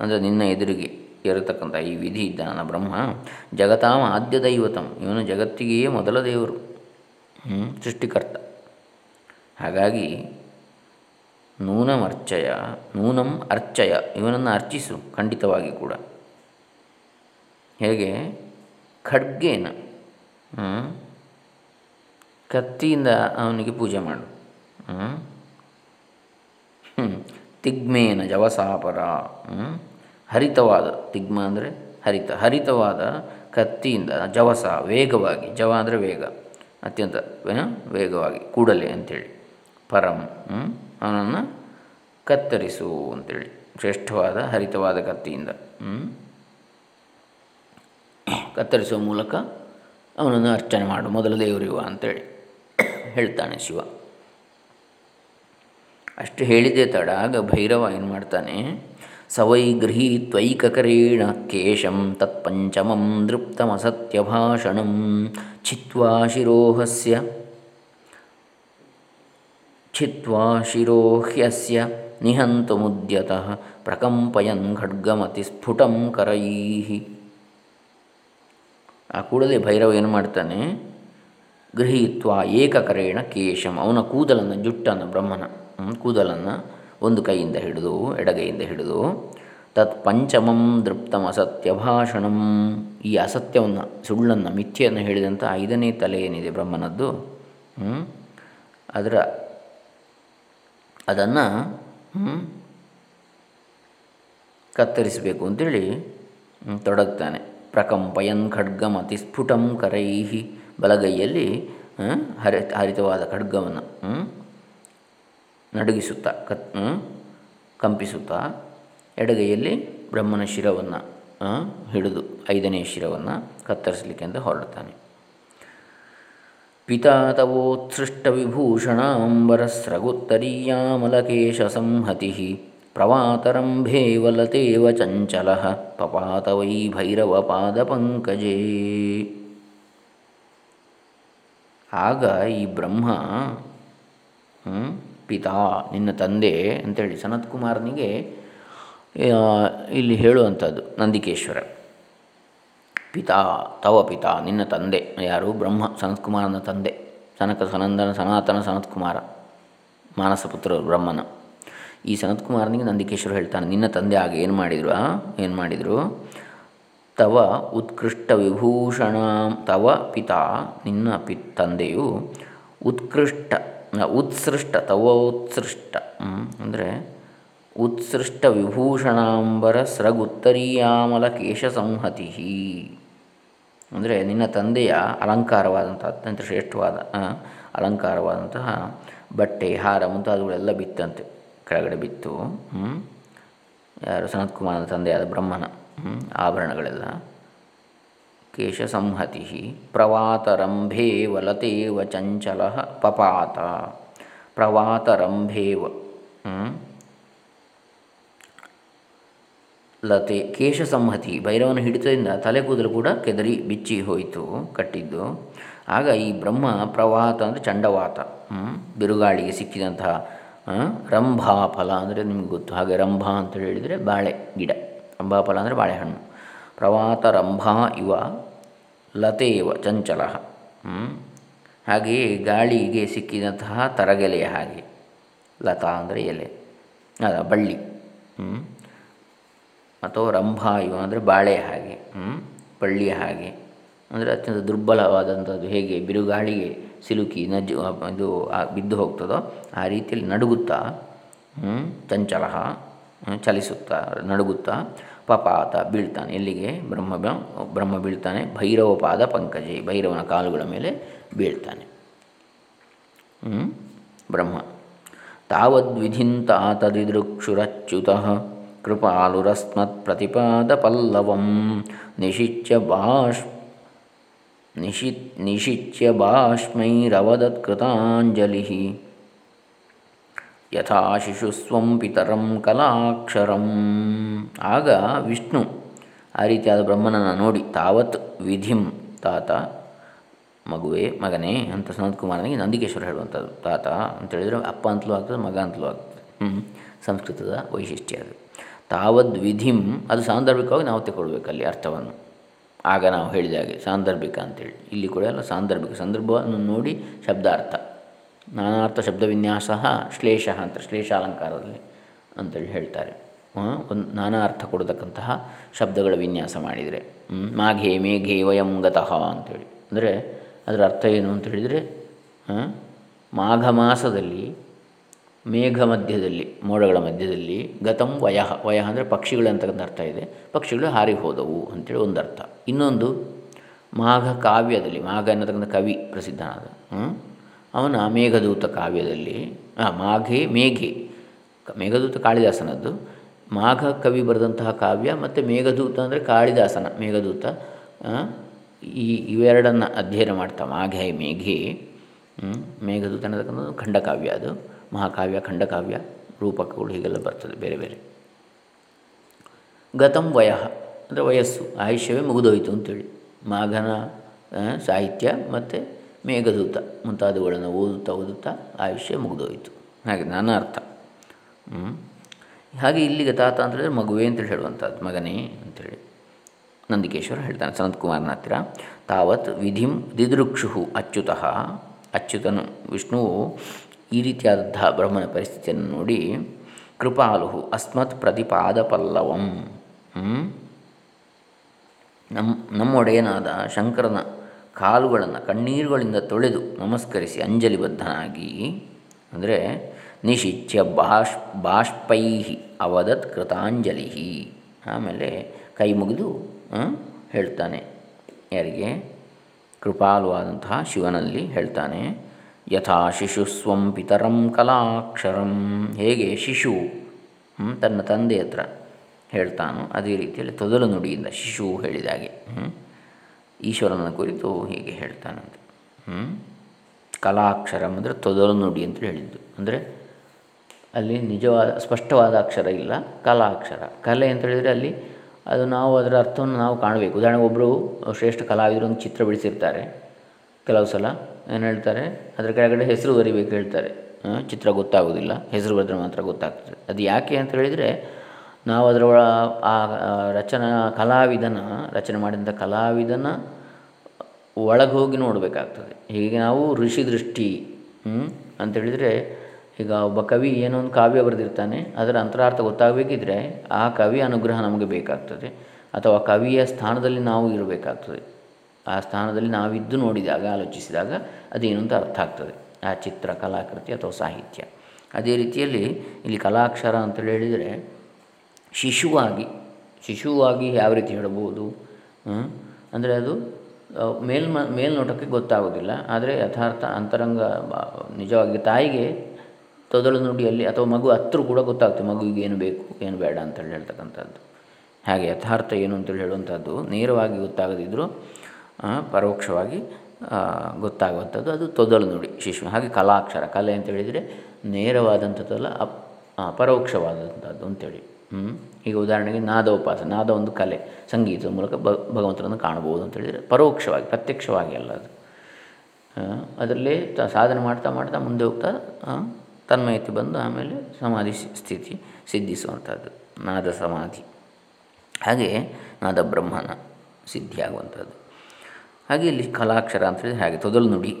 ಅಂದರೆ ನಿನ್ನ ಎದುರಿಗೆ ಇರತಕ್ಕಂಥ ಈ ವಿಧಿ ಇದ್ದಾನ ಬ್ರಹ್ಮ ಜಗತಾಮ ಆದ್ಯ ದೈವತಂ. ಇವನು ಜಗತ್ತಿಗೆಯೇ ಮೊದಲ ದೇವರು ಸೃಷ್ಟಿಕರ್ತ. ಹಾಗಾಗಿ ನೂನಂ ಅರ್ಚಯ ನೂನಂ ಅರ್ಚಯ, ಇವನನ್ನು ಅರ್ಚಿಸು ಖಂಡಿತವಾಗಿ ಕೂಡ. ಹೇಗೆ? ಖಡ್ಗೇನ ಕತ್ತಿಯಿಂದ ಅವನಿಗೆ ಪೂಜೆ ಮಾಡು ತಿಗ್ಮೇನ ಜವಸಾಪರ ಹರಿತವಾದ, ತಿಗ್ಮ ಅಂದರೆ ಹರಿತ. ಹರಿತವಾದ ಕತ್ತಿಯಿಂದ ಜವಸ, ವೇಗವಾಗಿ, ಜವ ಅಂದರೆ ವೇಗ, ಅತ್ಯಂತ ವೇಗವಾಗಿ, ಕೂಡಲೇ ಅಂಥೇಳಿ ಪರಂ ಅವನನ್ನು ಕತ್ತರಿಸು ಅಂತೇಳಿ. ಶ್ರೇಷ್ಠವಾದ, ಹರಿತವಾದ ಕತ್ತಿಯಿಂದ ಕತ್ತರಿಸುವ ಮೂಲಕ ಅವನನ್ನು ಅರ್ಚನೆ ಮಾಡು. ಮೊದಲ ದೇವರಿವ ಅಂತೇಳಿ. ಹೇಳ್ತಾನೆ ಶಿವ. ಅಷ್ಟು ಹೇಳಿದೆ ತಡ, ಆಗ ಭೈರವ ಏನು ಮಾಡ್ತಾನೆ, ಸವೈ ಗೃಹೀತ್ವೈಕಕರೇಣ ಕೇಶಂ ತತ್ಪಂಚಮಂ ದೃಪ್ತಮಸತ್ಯಭಾಷಣಂ ಚಿತ್ವಾ ಶಿರೋಹಸ್ಯ, ಚಿತ್ವಾ ಶಿರೋಹ್ಯಸ್ಯ ನಿಹಂತುಮುದ್ಯತಃ ಪ್ರಕಂಪಯನ್ ಖಡ್ಗಮತಿ ಸ್ಫುಟಂ ಕರೈಹಿ. ಆ ಕೂಡಲೇ ಭೈರವ ಏನು ಮಾಡ್ತಾನೆ, ಗೃಹೀತ್ವ ಏಕಕರೇಣ ಕೇಶಂ, ಅವನ ಕೂದಲನ್ನು ಜುಟ್ಟನ ಬ್ರಹ್ಮನ. ಕೂದಲನ್ನು ಒಂದು ಕೈಯಿಂದ ಹಿಡಿದು, ಎಡಗೈಯಿಂದ ಹಿಡಿದು, ತತ್ ಪಂಚಮಂ ದೃಪ್ತಂ ಅಸತ್ಯ ಭಾಷಣಂ ಈ ಅಸತ್ಯವನ್ನು, ಸುಳ್ಳನ್ನು, ಮಿಥ್ಯೆಯನ್ನು ಹೇಳಿದಂಥ ಐದನೇ ತಲೆ ಏನಿದೆ ಬ್ರಹ್ಮನದ್ದು? ಅದರ, ಅದನ್ನು ಕತ್ತರಿಸಬೇಕು ಅಂತೇಳಿ ತೊಡಗ್ತಾನೆ. ಪ್ರಕಂಪಯನ್ ಖಡ್ಗಂ ಅತಿಸ್ಫುಟಂ ಕರೈಹಿ. ಬಲಗೈಯಲ್ಲಿ ಹರಿ ಹರಿತವಾದ ಖಡ್ಗವನ್ನು ನಡುಗಿಸುತ್ತಾ, ಕತ್ ಕಂಪಿಸುತ್ತಾ, ಎಡಗೈಯಲ್ಲಿ ಬ್ರಹ್ಮನ ಶಿರವನ್ನು ಹಿಡಿದು ಐದನೇ ಶಿರವನ್ನು ಕತ್ತರಿಸಲಿಕ್ಕೆ ಅಂತ ಹೊರಡ್ತಾನೆ ಪಿತಾ ಸಂಹತಿ ಪ್ರವಾತರಂಭೇವಲತೇವ ಚಂಚಲ ಪಪಾತ ವೈ ಭೈರವ ಪಂಕಜೇ. ಆಗ ಈ ಬ್ರಹ್ಮ ಪಿತಾ, ನಿನ್ನ ತಂದೆ ಅಂತೇಳಿ ಸನತ್ಕುಮಾರನಿಗೆ ಇಲ್ಲಿ ಹೇಳುವಂಥದ್ದು ನಂದಿಕೇಶ್ವರ. ಪಿತಾ, ತವ ಪಿತಾ, ನಿನ್ನ ತಂದೆ, ಯಾರು? ಬ್ರಹ್ಮ, ಸನತ್ಕುಮಾರನ ತಂದೆ, ಸನಕ, ಸನಂದನ, ಸನಾತನ ಸನತ್ಕುಮಾರ, ಮಾನಸಪುತ್ರ ಬ್ರಹ್ಮನ. ಈ ಸನತ್ಕುಮಾರನಿಗೆ ನಂದಿಕೇಶ್ವರ ಹೇಳ್ತಾನೆ, ನಿನ್ನ ತಂದೆ ಆಗ ಏನು ಮಾಡಿದ್ರು ಏನು ಮಾಡಿದರು? ತವ ಉತ್ಕೃಷ್ಟ ವಿಭೂಷಣ, ತವ ಪಿತಾ, ನಿನ್ನ ಪಿ, ತಂದೆಯು ಉತ್ಕೃಷ್ಟ ಉತ್ಸೃಷ್ಟ, ತವ ಉತ್ಸೃಷ್ಟ ಅಂದರೆ ಉತ್ಸೃಷ್ಟ ವಿಭೂಷಣಾಂಬರ ಸ್ರಗುತ್ತರೀಯಾಮಲ ಕೇಶ ಸಂಹತಿ ಅಂದರೆ ನಿನ್ನ ತಂದೆಯ ಅಲಂಕಾರವಾದಂಥ ಅತ್ಯಂತ ಶ್ರೇಷ್ಠವಾದ ಅಲಂಕಾರವಾದಂತಹ ಬಟ್ಟೆ, ಹಾರ ಮುಂತಾದವುಗಳೆಲ್ಲ ಬಿತ್ತಂತೆ. ಕೆಳಗಡೆ ಬಿತ್ತು ಯಾರು ಸನತ್ಕುಮಾರನ ತಂದೆಯಾದ ಬ್ರಹ್ಮನ ಆಭರಣಗಳೆಲ್ಲ. ಕೇಶ ಸಂಹತಿ ಪ್ರವಾತರಂಭೇವ ಲತೇವ ಚಂಚಲ ಪಪಾತ ಪ್ರವಾತರಂಭೇವ ಲತೆ ಕೇಶ ಸಂಹತಿ ಭೈರವನ ಹಿಡಿತದಿಂದ ತಲೆ ಕೂದಲು ಕೂಡ ಕೆದರಿ ಬಿಚ್ಚಿ ಹೋಯಿತು, ಕಟ್ಟಿದ್ದು. ಆಗ ಈ ಬ್ರಹ್ಮ ಪ್ರವಾತ ಅಂದರೆ ಚಂಡವಾತ ಬಿರುಗಾಳಿಗೆ ಸಿಕ್ಕಿದಂತಹ ರಂಭಾಫಲ ಅಂದರೆ ನಿಮ್ಗೆ ಗೊತ್ತು. ಹಾಗೆ ರಂಭ ಅಂತ ಹೇಳಿದರೆ ಬಾಳೆ ಗಿಡ. ರಂಭಾಫಲ ಅಂದರೆ ಬಾಳೆಹಣ್ಣು. ಪ್ರವಾತ ರಂಭಾ ಇವ ಲತೆಯವ ಚಂಚಲ. ಹಾಗೆಯೇ ಗಾಳಿಗೆ ಸಿಕ್ಕಿದಂತಹ ತರಗೆಲೆಯ ಹಾಗೆ. ಲತಾ ಅಂದರೆ ಎಲೆ ಅದ ಬಳ್ಳಿ. ಅಥವಾ ರಂಭಾಯು ಅಂದರೆ ಬಾಳೆ ಹಾಗೆ. ಬಳ್ಳಿಯ ಹಾಗೆ. ಅಂದರೆ ಅತ್ಯಂತ ದುರ್ಬಲವಾದಂಥದ್ದು ಹೇಗೆ ಬಿರುಗಾಳಿಗೆ ಸಿಲುಕಿ ನಜ್ಜು, ಇದು ಬಿದ್ದು ಹೋಗ್ತದೋ ಆ ರೀತಿಯಲ್ಲಿ ನಡುಗುತ್ತಾ ಚಂಚಲ ಚಲಿಸುತ್ತಾ, ನಡುಗುತ್ತಾ ಪಪಾತ ಬೀಳ್ತಾನೆ. ಎಲ್ಲಿಗೆ? ಬ್ರಹ್ಮ ಬ್ರಹ್ಮ ಬೀಳ್ತಾನೆ. ಭೈರವ ಪಾದ ಪಂಕಜೆ, ಭೈರವನ ಕಾಲುಗಳ ಮೇಲೆ ಬೀಳ್ತಾನೆ. ಬ್ರಹ್ಮ. ತಾವದ್ವಿಧಿಂತ ತದಿದೃಕ್ಷುರಚ್ಯುತ ಕೃಪಾಲುರಸ್ಮತ್ ಪ್ರತಿಪಾದ ಪಲ್ಲವಂ. ನಿಶಿಚ್ಯ ಬಾಷ್, ನಿಶಿ ನಿಶಿಚ್ಯ ಬಾಷ್ಮೈರವದತ್ಕೃತಾಂಜಲಿ ಯಥಾ ಶಿಶುಸ್ವಂ ಪಿತರಂ ಕಲಾಕ್ಷರಂ. ಆಗ ವಿಷ್ಣು ಆ ರೀತಿಯಾದ ಬ್ರಹ್ಮನನ್ನು ನೋಡಿ ತಾವತ್ ವಿಧಿಂ ತಾತ, ಮಗುವೆ, ಮಗನೇ ಅಂತ ಕುಮಾರನಿಗೆ ನಂದಿಕೇಶ್ವರ ಹೇಳುವಂಥದ್ದು. ತಾತ ಅಂತೇಳಿದರೆ ಅಪ್ಪ ಅಂತಲೂ ಆಗ್ತದೆ, ಮಗ ಅಂತಲೂ ಆಗ್ತದೆ. ಹ್ಞೂ ಸಂಸ್ಕೃತದ ವೈಶಿಷ್ಟ್ಯ ಅದು. ತಾವದ್ ವಿಧಿಂ, ಅದು ಸಾಂದರ್ಭಿಕವಾಗಿ ನಾವು ತಗೊಳ್ಬೇಕು ಅಲ್ಲಿ ಅರ್ಥವನ್ನು. ಆಗ ನಾವು ಹೇಳಿದ ಹಾಗೆ ಸಾಂದರ್ಭಿಕ ಅಂತೇಳಿ. ಇಲ್ಲಿ ಕೂಡ ಎಲ್ಲ ಸಾಂದರ್ಭಿಕ ಸಂದರ್ಭವನ್ನು ನೋಡಿ ಶಬ್ದಾರ್ಥ. ನಾನಾರ್ಥ ಶಬ್ದ ವಿನ್ಯಾಸ ಶ್ಲೇಷ ಅಂತ, ಶ್ಲೇಷಾಲಂಕಾರದಲ್ಲಿ ಅಂತೇಳಿ ಹೇಳ್ತಾರೆ. ಒಂದು ನಾನಾ ಅರ್ಥ ಕೊಡತಕ್ಕಂತಹ ಶಬ್ದಗಳ ವಿನ್ಯಾಸ ಮಾಡಿದರೆ. ಮಾಘೆ ಮೇಘೆ ವಯಂ ಗತಃ ಅಂಥೇಳಿ ಅಂದರೆ ಅದರ ಅರ್ಥ ಏನು ಅಂತ ಹೇಳಿದರೆ ಮಾಘ ಮಾಸದಲ್ಲಿ, ಮೇಘ ಮಧ್ಯದಲ್ಲಿ, ಮೋಡಗಳ ಮಧ್ಯದಲ್ಲಿ ಗತಂ ವಯಃ. ವಯ ಅಂದರೆ ಪಕ್ಷಿಗಳು ಅಂತಕ್ಕಂಥ ಅರ್ಥ ಇದೆ. ಪಕ್ಷಿಗಳು ಹಾರಿ ಹೋದವು ಅಂತೇಳಿ ಒಂದು ಅರ್ಥ. ಇನ್ನೊಂದು ಮಾಘ ಕಾವ್ಯದಲ್ಲಿ, ಮಾಘ ಅನ್ನತಕ್ಕಂಥ ಕವಿ ಪ್ರಸಿದ್ಧನಾದ. ಅವನ ಮೇಘದೂತ ಕಾವ್ಯದಲ್ಲಿ ಮಾಘೆ, ಮೇಘೆ ಮೇಘದೂತ ಕಾಳಿದಾಸನದ್ದು, ಮಾಘ ಕವಿ ಬರೆದಂತಹ ಕಾವ್ಯ ಮತ್ತು ಮೇಘದೂತ ಅಂದರೆ ಕಾಳಿದಾಸನ, ಮೇಘದೂತ ಈ ಇವೆರಡನ್ನು ಅಧ್ಯಯನ ಮಾಡ್ತಾ, ಮಾಘೆ, ಮೇಘೆ ಮೇಘದೂತ ಅನ್ನತಕ್ಕಂಥದ್ದು ಖಂಡಕಾವ್ಯ ಅದು, ಮಹಾಕಾವ್ಯ, ಖಂಡಕಾವ್ಯ, ರೂಪಕಗಳು ಹೀಗೆಲ್ಲ ಬರ್ತದೆ ಬೇರೆ ಬೇರೆ. ಗತಂ ವಯ ಅಂದರೆ ವಯಸ್ಸು, ಆಯುಷ್ಯವೇ ಮುಗಿದೋಯಿತು ಅಂತೇಳಿ, ಮಾಘನ ಸಾಹಿತ್ಯ ಮತ್ತು ಮೇಘದೂತ. ಮುಂತಾದವುಗಳನ್ನು ಓದುತ್ತಾ ಓದುತ್ತಾ ಆಯುಷ್ಯ ಮುಗಿದೋಯಿತು. ಹಾಗೆ ನನ್ನ ಅರ್ಥ. ಹಾಗೆ ಇಲ್ಲಿಗೆ ತಾತ ಅಂತ ಹೇಳಿದ್ರೆ ಮಗುವೆ ಅಂತೇಳಿ ಹೇಳುವಂಥದ್ದು, ಮಗನೇ ಅಂಥೇಳಿ ನಂದಿಕೇಶ್ವರ ಹೇಳ್ತಾನೆ ಸನತ್ಕುಮಾರನ ಹತ್ತಿರ. ತಾವತ್ ವಿಧಿಂ ದಿದೃಕ್ಷು ಅಚ್ಯುತಃ. ಅಚ್ಯುತನು ವಿಷ್ಣುವು ಈ ರೀತಿಯಾದಂತಹ ಬ್ರಹ್ಮನ ಪರಿಸ್ಥಿತಿಯನ್ನು ನೋಡಿ ಕೃಪಾಲು ಅಸ್ಮತ್ ಪ್ರತಿಪಾದ ಪಲ್ಲವಂ ನಮ್ಮ ನಮ್ಮೊಡೆಯನಾದ ಶಂಕರನ ಕಾಲುಗಳನ್ನು ಕಣ್ಣೀರುಗಳಿಂದ ತೊಳೆದು ನಮಸ್ಕರಿಸಿ ಅಂಜಲಿಬದ್ಧನಾಗಿ, ಅಂದರೆ ನಿಶಿಚ್ಯ ಬಾಷ್ ಬಾಷ್ಪೈ ಅವದತ್ ಕೃತಾಂಜಲಿ ಆಮೇಲೆ ಕೈ ಮುಗಿದು ಹೇಳ್ತಾನೆ. ಯಾರಿಗೆ? ಕೃಪಾಲುವಾದಂತಹ ಶಿವನಲ್ಲಿ ಹೇಳ್ತಾನೆ, ಯಥಾ ಶಿಶು ಸ್ವಂ ಪಿತರಂ ಕಲಾಕ್ಷರಂ. ಹೇಗೆ? ಶಿಶು ತನ್ನ ತಂದೆ ಹತ್ರ ಹೇಳ್ತಾನೋ. ಅದೇ ರೀತಿಯಲ್ಲಿ ತೊದಲು ನುಡಿಯಿಂದ ಶಿಶು ಹೇಳಿದಾಗೆ ಈಶ್ವರನ ಕುರಿತು ಹೀಗೆ ಹೇಳ್ತಾನಂತೆ ಕಲಾಕ್ಷರ ಅಂದರೆ ತೊದಲು ನುಡಿ ಅಂತ ಹೇಳಿದ್ದು. ಅಂದರೆ ಅಲ್ಲಿ ನಿಜವಾದ, ಸ್ಪಷ್ಟವಾದ ಅಕ್ಷರ ಇಲ್ಲ, ಕಲಾಕ್ಷರ. ಕಲೆ ಅಂತ ಹೇಳಿದರೆ ಅಲ್ಲಿ ಅದು ನಾವು ಅದರ ಅರ್ಥವನ್ನು ನಾವು ಕಾಣಬೇಕು. ಉದಾಹರಣೆಗೆ ಒಬ್ಬರು ಶ್ರೇಷ್ಠ ಕಲಾವಿದರು ಒಂದು ಚಿತ್ರ ಬಿಡಿಸಿರ್ತಾರೆ. ಕೆಲವು ಸಲ ಏನು ಹೇಳ್ತಾರೆ? ಅದರ ಕೆಳಗಡೆ ಹೆಸರು ಬರಿಬೇಕು ಹೇಳ್ತಾರೆ. ಚಿತ್ರ ಗೊತ್ತಾಗೋದಿಲ್ಲ, ಹೆಸರು ಬರೆದ್ರೆ ಮಾತ್ರ ಗೊತ್ತಾಗ್ತದೆ. ಅದು ಯಾಕೆ ಅಂತ ಹೇಳಿದರೆ ನಾವು ಅದರೊಳ ಆ ರಚನಾ ಕಲಾವಿದನ, ರಚನೆ ಮಾಡಿದಂಥ ಕಲಾವಿದನ ಒಳಗೆ ಹೋಗಿ ನೋಡಬೇಕಾಗ್ತದೆ. ಹೀಗೆ ನಾವು ಋಷಿ ದೃಷ್ಟಿ ಅಂತೇಳಿದರೆ ಈಗ ಒಬ್ಬ ಕವಿ ಏನೋ ಒಂದು ಕಾವ್ಯ ಬರೆದಿರ್ತಾನೆ, ಅದರ ಅಂತರಾರ್ಥ ಗೊತ್ತಾಗಬೇಕಿದ್ರೆ ಆ ಕವಿ ಅನುಗ್ರಹ ನಮಗೆ ಬೇಕಾಗ್ತದೆ. ಅಥವಾ ಕವಿಯ ಸ್ಥಾನದಲ್ಲಿ ನಾವು ಇರಬೇಕಾಗ್ತದೆ. ಆ ಸ್ಥಾನದಲ್ಲಿ ನಾವಿದ್ದು ನೋಡಿದಾಗ, ಆಲೋಚಿಸಿದಾಗ ಅದೇನು ಅಂತ ಅರ್ಥ ಆಗ್ತದೆ. ಆ ಚಿತ್ರ, ಕಲಾಕೃತಿ ಅಥವಾ ಸಾಹಿತ್ಯ. ಅದೇ ರೀತಿಯಲ್ಲಿ ಇಲ್ಲಿ ಕಲಾಕ್ಷರ ಅಂತೇಳಿ ಹೇಳಿದರೆ ಶಿಶುವಾಗಿ ಶಿಶುವಾಗಿ ಯಾವ ರೀತಿ ಹೇಳಬಹುದು? ಅಂದರೆ ಅದು ಮೇಲ್ಮ ಮೇಲ್ನೋಟಕ್ಕೆ ಗೊತ್ತಾಗೋದಿಲ್ಲ. ಆದರೆ ಯಥಾರ್ಥ ಅಂತರಂಗ ನಿಜವಾಗಿ ತಾಯಿಗೆ ತೊದಲು ನುಡಿಯಲ್ಲಿ ಅಥವಾ ಮಗು ಹತ್ರ ಕೂಡ ಗೊತ್ತಾಗ್ತದೆ ಮಗುವಿಗೆ ಏನು ಬೇಕು, ಏನು ಬೇಡ ಅಂತೇಳಿ ಹೇಳ್ತಕ್ಕಂಥದ್ದು. ಹಾಗೆ ಯಥಾರ್ಥ ಏನು ಅಂತೇಳಿ ಹೇಳುವಂಥದ್ದು ನೇರವಾಗಿ ಗೊತ್ತಾಗದಿದ್ದರೂ ಪರೋಕ್ಷವಾಗಿ ಗೊತ್ತಾಗುವಂಥದ್ದು. ಅದು ತೊದಲು ನುಡಿ, ಶಿಶು, ಹಾಗೆ ಕಲಾಕ್ಷರ, ಕಲೆ ಅಂತ ಹೇಳಿದರೆ ನೇರವಾದಂಥದ್ದಲ್ಲ, ಅಪ್ ಪರೋಕ್ಷವಾದಂಥದ್ದು ಅಂತೇಳಿ. ಈಗ ಉದಾಹರಣೆಗೆ ನಾದೋಪಾಸ ನಾದ ಒಂದು ಕಲೆ, ಸಂಗೀತದ ಮೂಲಕ ಭಗವಂತನನ್ನು ಕಾಣಬಹುದು ಅಂತ ಹೇಳಿದರೆ ಪರೋಕ್ಷವಾಗಿ, ಪ್ರತ್ಯಕ್ಷವಾಗಿ ಅಲ್ಲ ಅದು. ಅದರಲ್ಲೇ ತ, ಸಾಧನೆ ಮಾಡ್ತಾ ಮಾಡ್ತಾ ಮುಂದೆ ಹೋಗ್ತಾ ತನ್ಮಯತೆ ಬಂದು ಆಮೇಲೆ ಸಮಾಧಿ ಸ್ಥಿತಿ ಸಿದ್ಧಿಸುವಂಥದ್ದು, ನಾದ ಸಮಾಧಿ. ಹಾಗೆ ನಾದ ಬ್ರಹ್ಮನ ಸಿದ್ಧಿಯಾಗುವಂಥದ್ದು. ಹಾಗೆ ಇಲ್ಲಿ ಕಲಾಕ್ಷರ ಅಂತೇಳಿ ಹಾಗೆ ತೊದಲು ನುಡಿ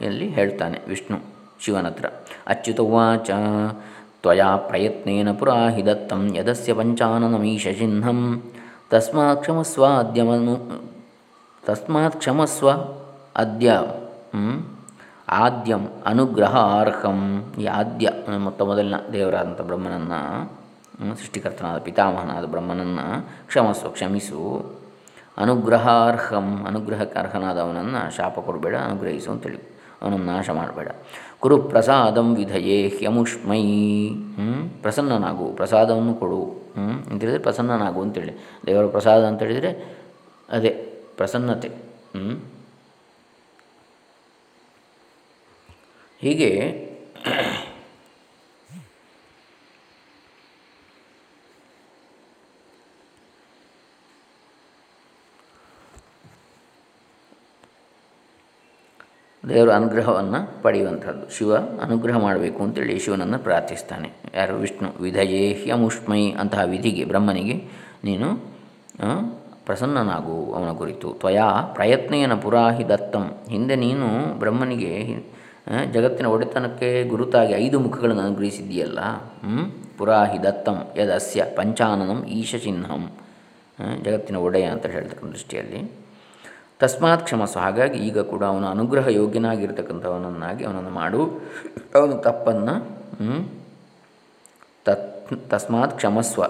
ಇಲ್ಲಿ ಹೇಳ್ತಾನೆ ವಿಷ್ಣು ಶಿವನ ಹತ್ರ ಅಚ್ಯುತ ವಾಚ ತ್ವಯಾ ಪ್ರಯತ್ನೇನ ಪುರಾ ಹಿ ದತ್ತಂ ಯದಸ್ಯ ಪಂಚಾನನಮೀಶ ಚಿಹ್ನಂ ತಸ್ಮಾತ್ ಕ್ಷಮಸ್ವ ಅದ್ಯಮನು ತಸ್ಮಾತ್ ಕ್ಷಮಸ್ವ ಅದ್ಯ ಆದ್ಯಂ ಅನುಗ್ರಹಾರ್ಹಂ ಈ ಆದ್ಯ ಮೊತ್ತ ಮೊದಲಿನ ದೇವರಾದಂಥ ಬ್ರಹ್ಮನನ್ನು ಸೃಷ್ಟಿಕರ್ತನಾದ ಪಿತಾಮಹನಾದ ಬ್ರಹ್ಮನನ್ನು ಕ್ಷಮಸ್ವ ಕ್ಷಮಿಸು ಅನುಗ್ರಹಾರ್ಹಂ ಅನುಗ್ರಹಕ್ಕೆ ಅರ್ಹನಾದ ಅವನನ್ನು ಶಾಪ ಕೊಡಬೇಡ ಅನುಗ್ರಹಿಸು ಅಂತೇಳಿ ಅವನನ್ನು ನಾಶ ಮಾಡಬೇಡ ಕುರು ಪ್ರಸಾದಂ ವಿಧಯೇ ಹ್ಯಮುಷ್ಮೈ. ಪ್ರಸನ್ನನಾಗು, ಪ್ರಸಾದವನ್ನು ಕೊಡು. ಅಂತೇಳಿದರೆ ಪ್ರಸನ್ನನಾಗು ಅಂತೇಳಿ ದೇವರ ಪ್ರಸಾದ ಅಂತ ಹೇಳಿದರೆ ಅದೇ, ಪ್ರಸನ್ನತೆ. ಹೀಗೆ ದೇವರ ಅನುಗ್ರಹವನ್ನು ಪಡೆಯುವಂಥದ್ದು. ಶಿವ, ಅನುಗ್ರಹ ಮಾಡಬೇಕು ಅಂತೇಳಿ ಶಿವನನ್ನು ಪ್ರಾರ್ಥಿಸ್ತಾನೆ. ಯಾರು? ವಿಷ್ಣು. ವಿಧಯೇ ಹ್ಯಮುಷ್ಮೈ ಅಂತಹ ವಿಧಿಗೆ, ಬ್ರಹ್ಮನಿಗೆ ನೀನು ಪ್ರಸನ್ನನಾಗು ಅವನ ಕುರಿತು. ತ್ವಯಾ ಪ್ರಯತ್ನೇನ ಪುರಾಹಿ ದತ್ತಂ. ಹಿಂದೆ ನೀನು ಬ್ರಹ್ಮನಿಗೆ ಜಗತ್ತಿನ ಒಡೆತನಕ್ಕೆ ಗುರುತಾಗಿ ಐದು ಮುಖಗಳನ್ನು ಅನುಗ್ರಹಿಸಿದ್ದೀಯಲ್ಲ? ಪುರಾಹಿ ದತ್ತಂ ಯದಸ್ಯ ಪಂಚಾನನಂ ಈಶಚಿಹ್ನಂ. ಜಗತ್ತಿನ ಒಡೆಯ ಅಂತ ಹೇಳ್ತಕ್ಕಂಥ ದೃಷ್ಟಿಯಲ್ಲಿ. ತಸ್ಮಾತ್ ಕ್ಷಮಸ್ವ ಹಾಗಾಗಿ ಈಗ ಕೂಡ ಅವನು ಅನುಗ್ರಹ ಯೋಗ್ಯನಾಗಿರ್ತಕ್ಕಂಥವನನ್ನಾಗಿ ಅವನನ್ನು ಮಾಡು. ಅವನು ತಪ್ಪನ್ನು ತತ್, ತಸ್ಮಾತ್ ಕ್ಷಮಸ್ವ.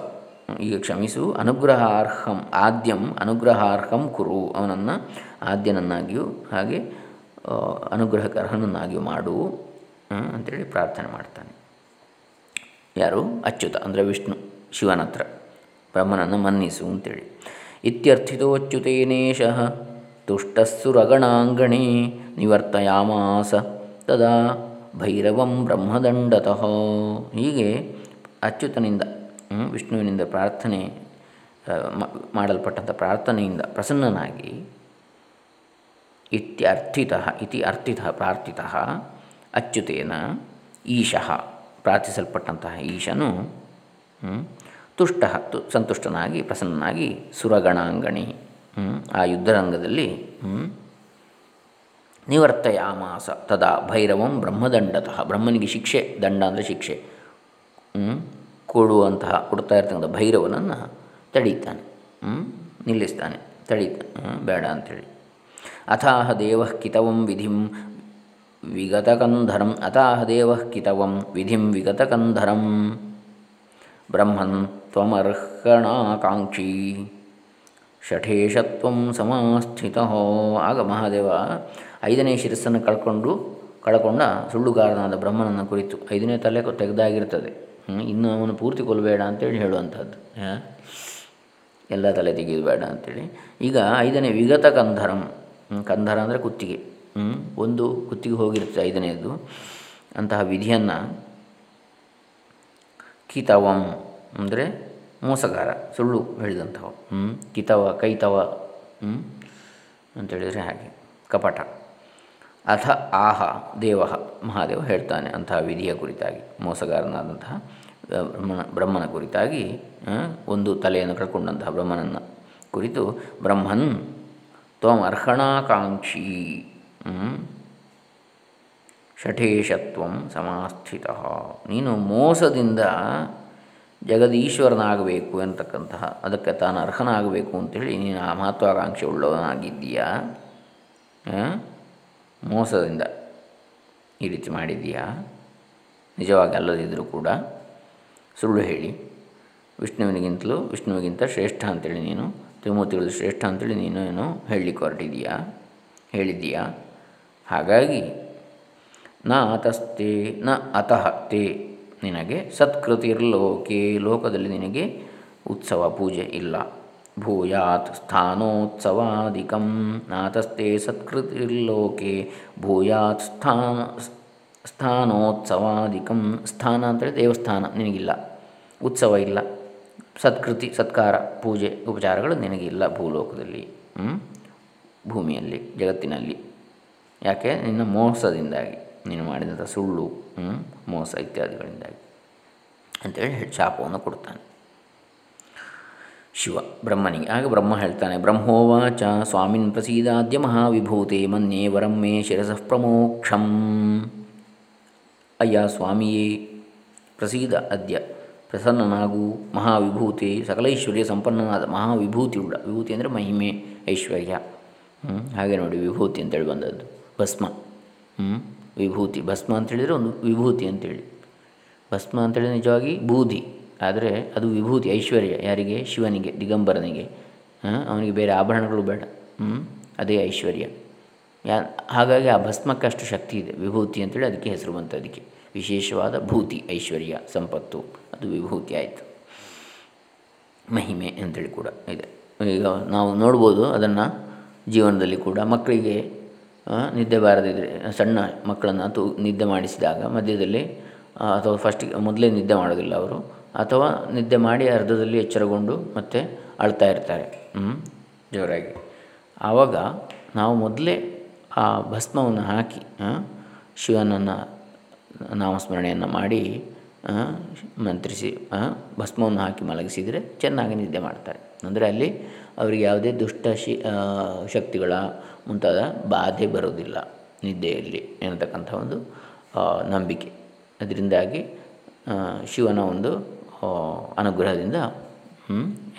ಈಗ ಕ್ಷಮಿಸು. ಅನುಗ್ರಹಾರ್ಹಂ, ಆದ್ಯಂ, ಅನುಗ್ರಹಾರ್ಹಂ ಕುರು. ಅವನನ್ನು ಆದ್ಯನನ್ನಾಗಿಯೂ ಹಾಗೆ ಅನುಗ್ರಹಕರ್ಹನನ್ನಾಗಿಯೂ ಮಾಡು ಅಂತೇಳಿ ಪ್ರಾರ್ಥನೆ ಮಾಡ್ತಾನೆ. ಯಾರು? ಅಚ್ಯುತ, ಅಂದರೆ ವಿಷ್ಣು, ಶಿವನತ್ರ. ಬ್ರಹ್ಮನನ್ನು ಮನ್ನಿಸು ಅಂತೇಳಿ. ಇತ್ಯರ್ಥಿತೋಚ್ಯುತೇನೇಶಃ. ತುಷ್ಟಸ್ಸುರಗಣಾಂಗಣೆ ನಿವರ್ತಯಾಮಾಸ. ತದಾ ಭೈರವಂ ಬ್ರಹ್ಮದಂಡತಃ. ಹೀಗೆ ಅಚ್ಯುತನಿಂದ ವಿಷ್ಣುವಿನಿಂದ ಪ್ರಾರ್ಥನೆ ಮಾಡಲ್ಪಟ್ಟಂಥ ಪ್ರಾರ್ಥನೆಯಿಂದ ಪ್ರಸನ್ನನಾಗಿ ಇತ್ಯರ್ಥಿತಃ, ಇತಿ ಅರ್ಥಿತಃ ಪ್ರಾರ್ಥಿತಃ ಅಚ್ಯುತೇನ ಈಶಃ ಪ್ರಾರ್ಥಿಸಲ್ಪಟ್ಟಂತಹ ಈಶನು ತುಷ್ಟ ಸಂತುಷ್ಟನಾಗಿ, ಪ್ರಸನ್ನನಾಗಿ ಸುರಗಣಾಂಗಣಿ. ಆ ಯುದ್ಧರಂಗದಲ್ಲಿ ನಿವರ್ತಯಾಮಾಸ ತದಾ ಭೈರವಂ ಬ್ರಹ್ಮದಂಡತಃ. ಬ್ರಹ್ಮನಿಗೆ ಶಿಕ್ಷೆ, ದಂಡ ಅಂದರೆ ಶಿಕ್ಷೆ. ಕೊಡುವಂತಹ, ಕೊಡ್ತಾ ಇರ್ತಕ್ಕಂಥ ಭೈರವನನ್ನು ತಡೀತಾನೆ. ನಿಲ್ಲಿಸ್ತಾನೆ, ತಡೀತಾನೆ. ಬೇಡ ಅಂಥೇಳಿ. ಅಥಾಹ ದೇವ ಕಿತವಂ ವಿಧಿಂ ವಿಗತಕಂಧರಂ. ಅಥಾಹ ದೇವ ಕಿತವಂ ವಿಧಿಂ ವಿಗತಕಂಧರಂ. ಬ್ರಹ್ಮನ್ ತ್ವಮರ್ಹಣಾಕಾಂಕ್ಷಿ. ಷಠೇಶತ್ವಂ ಸಮಾಸ್ಥಿತ. ಆಗ ಮಹಾದೇವ ಐದನೇ ಶಿರಸ್ಸನ್ನು ಕಳ್ಕೊಂಡು, ಕಳ್ಕೊಂಡ ಸುಳ್ಳುಗಾರನಾದ ಬ್ರಹ್ಮನನ್ನು ಕುರಿತು ಐದನೇ ತಲೆ ತೆಗೆದಾಗಿರ್ತದೆ. ಇನ್ನು ಅವನು ಪೂರ್ತಿ ಕೊಲ್ಲಬೇಡ ಅಂತೇಳಿ ಹೇಳುವಂಥದ್ದು. ಎಲ್ಲ ತಲೆ ತೆಗೆಯಬೇಡ ಬೇಡ ಅಂತೇಳಿ. ಈಗ ಐದನೇ ವಿಗತ ಕಂಧರಂ. ಕಂಧರ ಅಂದರೆ ಕುತ್ತಿಗೆ. ಒಂದು ಕುತ್ತಿಗೆ ಹೋಗಿರುತ್ತೆ ಐದನೇದು. ಅಂತಹ ವಿಧಿಯನ್ನು ಕಿತವಂ ಅಂದರೆ ಮೋಸಗಾರ, ಸುಳ್ಳು ಹೇಳಿದಂಥವು. ಕಿತವ, ಕೈತವ ಹ್ಞೂ ಅಂತೇಳಿದರೆ ಹಾಗೆ. ಕಪಟ. ಅಥ ಆಹ ದೇವ ಮಹಾದೇವ ಹೇಳ್ತಾನೆ ಅಂತಹ ವಿಧಿಯ ಕುರಿತಾಗಿ, ಮೋಸಗಾರನಾದಂತಹ ಬ್ರಹ್ಮನ ಬ್ರಹ್ಮನ ಕುರಿತಾಗಿ ಒಂದು ತಲೆಯನ್ನು ಕಳ್ಕೊಂಡಂತಹ ಬ್ರಹ್ಮನನ್ನು ಕುರಿತು ಬ್ರಹ್ಮನ್ ತ್ವಂ ಅರ್ಹಣಾಕಾಂಕ್ಷಿ ಷಠೇಶತ್ವಂ ಸಮಾಸ್ಥಿತ. ನೀನು ಮೋಸದಿಂದ ಜಗದೀಶ್ವರನಾಗಬೇಕು ಎಂತಕ್ಕಂತಹ, ಅದಕ್ಕೆ ತಾನು ಅರ್ಹನಾಗಬೇಕು ಅಂತೇಳಿ ನೀನು ಆ ಮಹತ್ವಾಕಾಂಕ್ಷೆ ಉಳ್ಳವನಾಗಿದ್ದೀಯಾ? ಮೋಸದಿಂದ ಈ ರೀತಿ ಮಾಡಿದ್ದೀಯಾ? ನಿಜವಾಗಿ ಅಲ್ಲದಿದ್ದರೂ ಕೂಡ ಸುಳ್ಳು ಹೇಳಿ. ವಿಷ್ಣುವಿನಿಗಿಂತಲೂ ವಿಷ್ಣುವಿಗಿಂತ ಶ್ರೇಷ್ಠ ಅಂತೇಳಿ ನೀನು ತ್ರಿಮೂರ್ತಿಗಳು ಶ್ರೇಷ್ಠ ಅಂತೇಳಿ ನೀನು ಏನು ಹೇಳಲಿಕ್ಕೆ ಹೊರಟಿದೀಯಾ ಹೇಳಿದ್ದೀಯಾ? ಹಾಗಾಗಿ ನ ಅತಸ್ತೆ, ನ ಅತಃ ತೇ ನಿನಗೆ ಸತ್ಕೃತಿರ್ಲೋಕೆ, ಲೋಕದಲ್ಲಿ ನಿನಗೆ ಉತ್ಸವ ಪೂಜೆ ಇಲ್ಲ. ಭೂಯಾತ್ ಸ್ಥಾನೋತ್ಸವಾದಿಕಂ ನಾತಸ್ತೆ ಸತ್ಕೃತಿರ್ಲೋಕೆ, ಭೂಯಾತ್ ಸ್ಥಾನ ಸ್ಥಾನೋತ್ಸವಾದಿಕಂ ಸ್ಥಾನ ಅಂತೇಳಿ ದೇವಸ್ಥಾನ ನಿನಗಿಲ್ಲ. ಉತ್ಸವ ಇಲ್ಲ. ಸತ್ಕೃತಿ, ಸತ್ಕಾರ, ಪೂಜೆ, ಉಪಚಾರಗಳು ನಿನಗಿಲ್ಲ ಭೂಲೋಕದಲ್ಲಿ ಭೂಮಿಯಲ್ಲಿ, ಜಗತ್ತಿನಲ್ಲಿ. ಯಾಕೆ? ನಿನ್ನ ಮೋಸದಿಂದಾಗಿ. ನೀನು ಮಾಡಿದಂಥ ಸುಳ್ಳು ಮೋಸ ಇತ್ಯಾದಿಗಳಿಂದಾಗಿ. ಅಂತೇಳಿ ಶಾಪವನ್ನು ಕೊಡ್ತಾನೆ. ಶಿವ ಬ್ರಹ್ಮನಿಗೆ, ಆಗ ಬ್ರಹ್ಮ ಹೇಳ್ತಾನೆ, ಬ್ರಹ್ಮೋವಾಚ ಸ್ವಾಮಿನ್ ಪ್ರಸೀದಾದ್ಯ ಮಹಾವಿಭೂತೆ ಮನ್ಯೇ ವರಂ ಮೇ ಶಿರಸಃ ಪ್ರಮೋಕ್ಷಂ. ಅಯ್ಯ ಸ್ವಾಮಿಯೇ, ಪ್ರಸೀದ ಅದ್ಯ ಪ್ರಸನ್ನನಾಗು, ಮಹಾವಿಭೂತಿ ಸಕಲೈಶ್ವರ್ಯ ಸಂಪನ್ನನಾದ ಮಹಾವಿಭೂತಿ ಉಳ್ಳ ವಿಭೂತಿ ಅಂದರೆ ಮಹಿಮೆ, ಐಶ್ವರ್ಯ. ಹಾಗೆ ನೋಡಿ ವಿಭೂತಿ ಅಂತೇಳಿ ಬಂದದ್ದು, ಭಸ್ಮ. ವಿಭೂತಿ, ಭಸ್ಮ ಅಂತೇಳಿದರೆ ಒಂದು ವಿಭೂತಿ ಅಂತೇಳಿ. ಭಸ್ಮ ಅಂತೇಳಿ ನಿಜವಾಗಿ ಬೂದಿ, ಆದರೆ ಅದು ವಿಭೂತಿ, ಐಶ್ವರ್ಯ, ಯಾರಿಗೆ? ಶಿವನಿಗೆ, ದಿಗಂಬರನಿಗೆ. ಅವನಿಗೆ ಬೇರೆ ಆಭರಣಗಳು ಬೇಡ. ಅದೇ ಐಶ್ವರ್ಯ. ಯಾ, ಹಾಗಾಗಿ ಆ ಭಸ್ಮಕ್ಕೆ ಅಷ್ಟು ಶಕ್ತಿ ಇದೆ. ವಿಭೂತಿ ಅಂತೇಳಿ ಅದಕ್ಕೆ ಹೆಸರು ಬಂತು ಅದಕ್ಕೆ. ವಿಶೇಷವಾದ ಭೂತಿ, ಐಶ್ವರ್ಯ, ಸಂಪತ್ತು, ಅದು ವಿಭೂತಿ ಆಯಿತು. ಮಹಿಮೆ ಅಂತೇಳಿ ಕೂಡ ಇದೆ. ಈಗ ನಾವು ನೋಡ್ಬೋದು ಅದನ್ನು ಜೀವನದಲ್ಲಿ ಕೂಡ ಮಕ್ಕಳಿಗೆ ನಿದ್ದೆ ಬಾರದಿದ್ದರೆ ಸಣ್ಣ ಮಕ್ಕಳನ್ನು ತು ನಿದ್ದೆ ಮಾಡಿಸಿದಾಗ ಮಧ್ಯದಲ್ಲಿ ಅಥವಾ ಫಸ್ಟಿಗೆ ಮೊದಲೇ ನಿದ್ದೆ ಮಾಡೋದಿಲ್ಲ ಅವರು. ಅಥವಾ ನಿದ್ದೆ ಮಾಡಿ ಅರ್ಧದಲ್ಲಿ ಎಚ್ಚರಗೊಂಡು ಮತ್ತೆ ಅಳ್ತಾ ಇರ್ತಾರೆ. ಜೋರಾಗಿ. ಆವಾಗ ನಾವು ಮೊದಲೇ ಆ ಭಸ್ಮವನ್ನು ಹಾಕಿ ಶಿವನನ್ನು ನಾಮಸ್ಮರಣೆಯನ್ನು ಮಾಡಿ ಮಂತ್ರಿಸಿ ಭಸ್ಮವನ್ನು ಹಾಕಿ ಮಲಗಿಸಿದರೆ ಚೆನ್ನಾಗಿ ನಿದ್ದೆ ಮಾಡ್ತಾರೆ. ಅಂದರೆ ಅಲ್ಲಿ ಅವರಿಗೆ ಯಾವುದೇ ದುಷ್ಟ ಶಿ ಶಕ್ತಿಗಳ ಮುಂತಾದ ಬಾಧೆ ಬರೋದಿಲ್ಲ ನಿದ್ದೆಯಲ್ಲಿ ಎನ್ನತಕ್ಕಂಥ ಒಂದು ನಂಬಿಕೆ. ಅದರಿಂದಾಗಿ ಶಿವನ ಒಂದು ಅನುಗ್ರಹದಿಂದ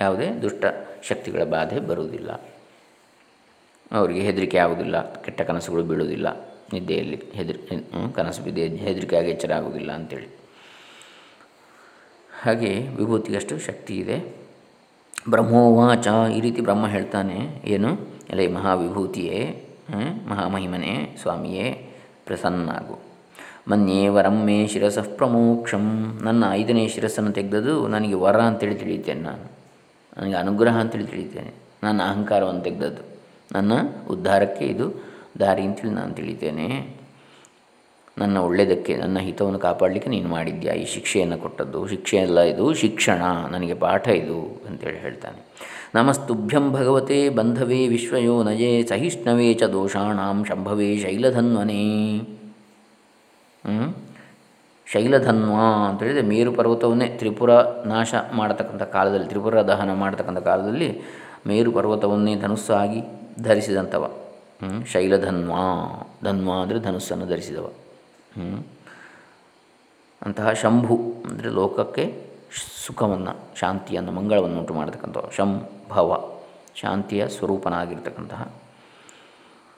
ಯಾವುದೇ ದುಷ್ಟ ಶಕ್ತಿಗಳ ಬಾಧೆ ಬರುವುದಿಲ್ಲ. ಅವರಿಗೆ ಹೆದರಿಕೆ ಆಗುವುದಿಲ್ಲ, ಕೆಟ್ಟ ಕನಸುಗಳು ಬೀಳುವುದಿಲ್ಲ, ನಿದ್ದೆಯಲ್ಲಿ ಹೆದರಿ ಕನಸು ಬಿದ್ದೆ ಹೆದರಿಕೆಯಾಗಿ ಎಚ್ಚರ ಆಗುವುದಿಲ್ಲ ಅಂಥೇಳಿ ಹಾಗೆ ವಿಭೂತಿಗಷ್ಟು ಶಕ್ತಿ ಇದೆ. ಬ್ರಹ್ಮೋವಾಚ ಈ ರೀತಿ ಬ್ರಹ್ಮ ಹೇಳ್ತಾನೆ. ಏನು? ಎಲೆ ಮಹಾವಿಭೂತಿಯೇ ಮಹಾಮಹಿಮನೇ, ಸ್ವಾಮಿಯೇ, ಪ್ರಸನ್ನಾಗು. ಮನ್ಯೇ ವರಂ ಮೇ ಶಿರಸಃ ಪ್ರಮೋಕ್ಷಂ. ನನ್ನ ಐದನೇ ಶಿರಸ್ಸನ್ನು ತೆಗೆದದು ನನಗೆ ವರ ಅಂತೇಳಿ ತಿಳಿತೇನೆ ನಾನು. ನನಗೆ ಅನುಗ್ರಹ ಅಂತೇಳಿ ತಿಳಿತೇನೆ ನನ್ನ ಅಹಂಕಾರವನ್ನು ತೆಗೆದದ್ದು. ನನ್ನ ಉದ್ಧಾರಕ್ಕೆ ಇದು ದಾರಿ ಅಂತೇಳಿ ನಾನು ತಿಳಿತೇನೆ ನನ್ನ ಒಳ್ಳೆಯದಕ್ಕೆ ನನ್ನ ಹಿತವನ್ನು ಕಾಪಾಡಲಿಕ್ಕೆ ನೀನು ಮಾಡಿದ್ಯಾ? ಈ ಶಿಕ್ಷೆಯನ್ನು ಕೊಟ್ಟದ್ದು, ಶಿಕ್ಷೆ ಅಲ್ಲ ಇದು, ಶಿಕ್ಷಣ. ನನಗೆ ಪಾಠ ಇದು ಅಂತೇಳಿ ಹೇಳ್ತಾನೆ. ನಮಸ್ತುಭ್ಯಂ ಭಗವತೆ ಬಂಧವೇ ವಿಶ್ವಯೋ ನಯೇ ಸಹಿಷ್ಣವೇ ಚ ದೋಷಾಣಾಂ ಶಂಭವೇ ಶೈಲಧನ್ವನೇ. ಶೈಲಧನ್ವ ಅಂತೇಳಿದರೆ ಮೇರು ಪರ್ವತವನ್ನೇ ತ್ರಿಪುರ ನಾಶ ಮಾಡತಕ್ಕಂಥ ಕಾಲದಲ್ಲಿ, ತ್ರಿಪುರ ದಹನ ಮಾಡತಕ್ಕಂಥ ಕಾಲದಲ್ಲಿ ಮೇರು ಪರ್ವತವನ್ನೇ ಧನುಸ್ಸಾಗಿ ಧರಿಸಿದಂಥವ. ಶೈಲಧನ್ವಾ. ಧನ್ವಾ ಅಂದರೆ ಧನುಸ್ಸನ್ನು ಧರಿಸಿದವ. ಅಂತಹ ಶಂಭು ಅಂದರೆ ಲೋಕಕ್ಕೆ ಸುಖವನ್ನು, ಶಾಂತಿಯನ್ನು, ಮಂಗಳವನ್ನು ಉಂಟು ಮಾಡತಕ್ಕಂಥ ಶಂಭವ, ಶಾಂತಿಯ ಸ್ವರೂಪನಾಗಿರ್ತಕ್ಕಂತಹ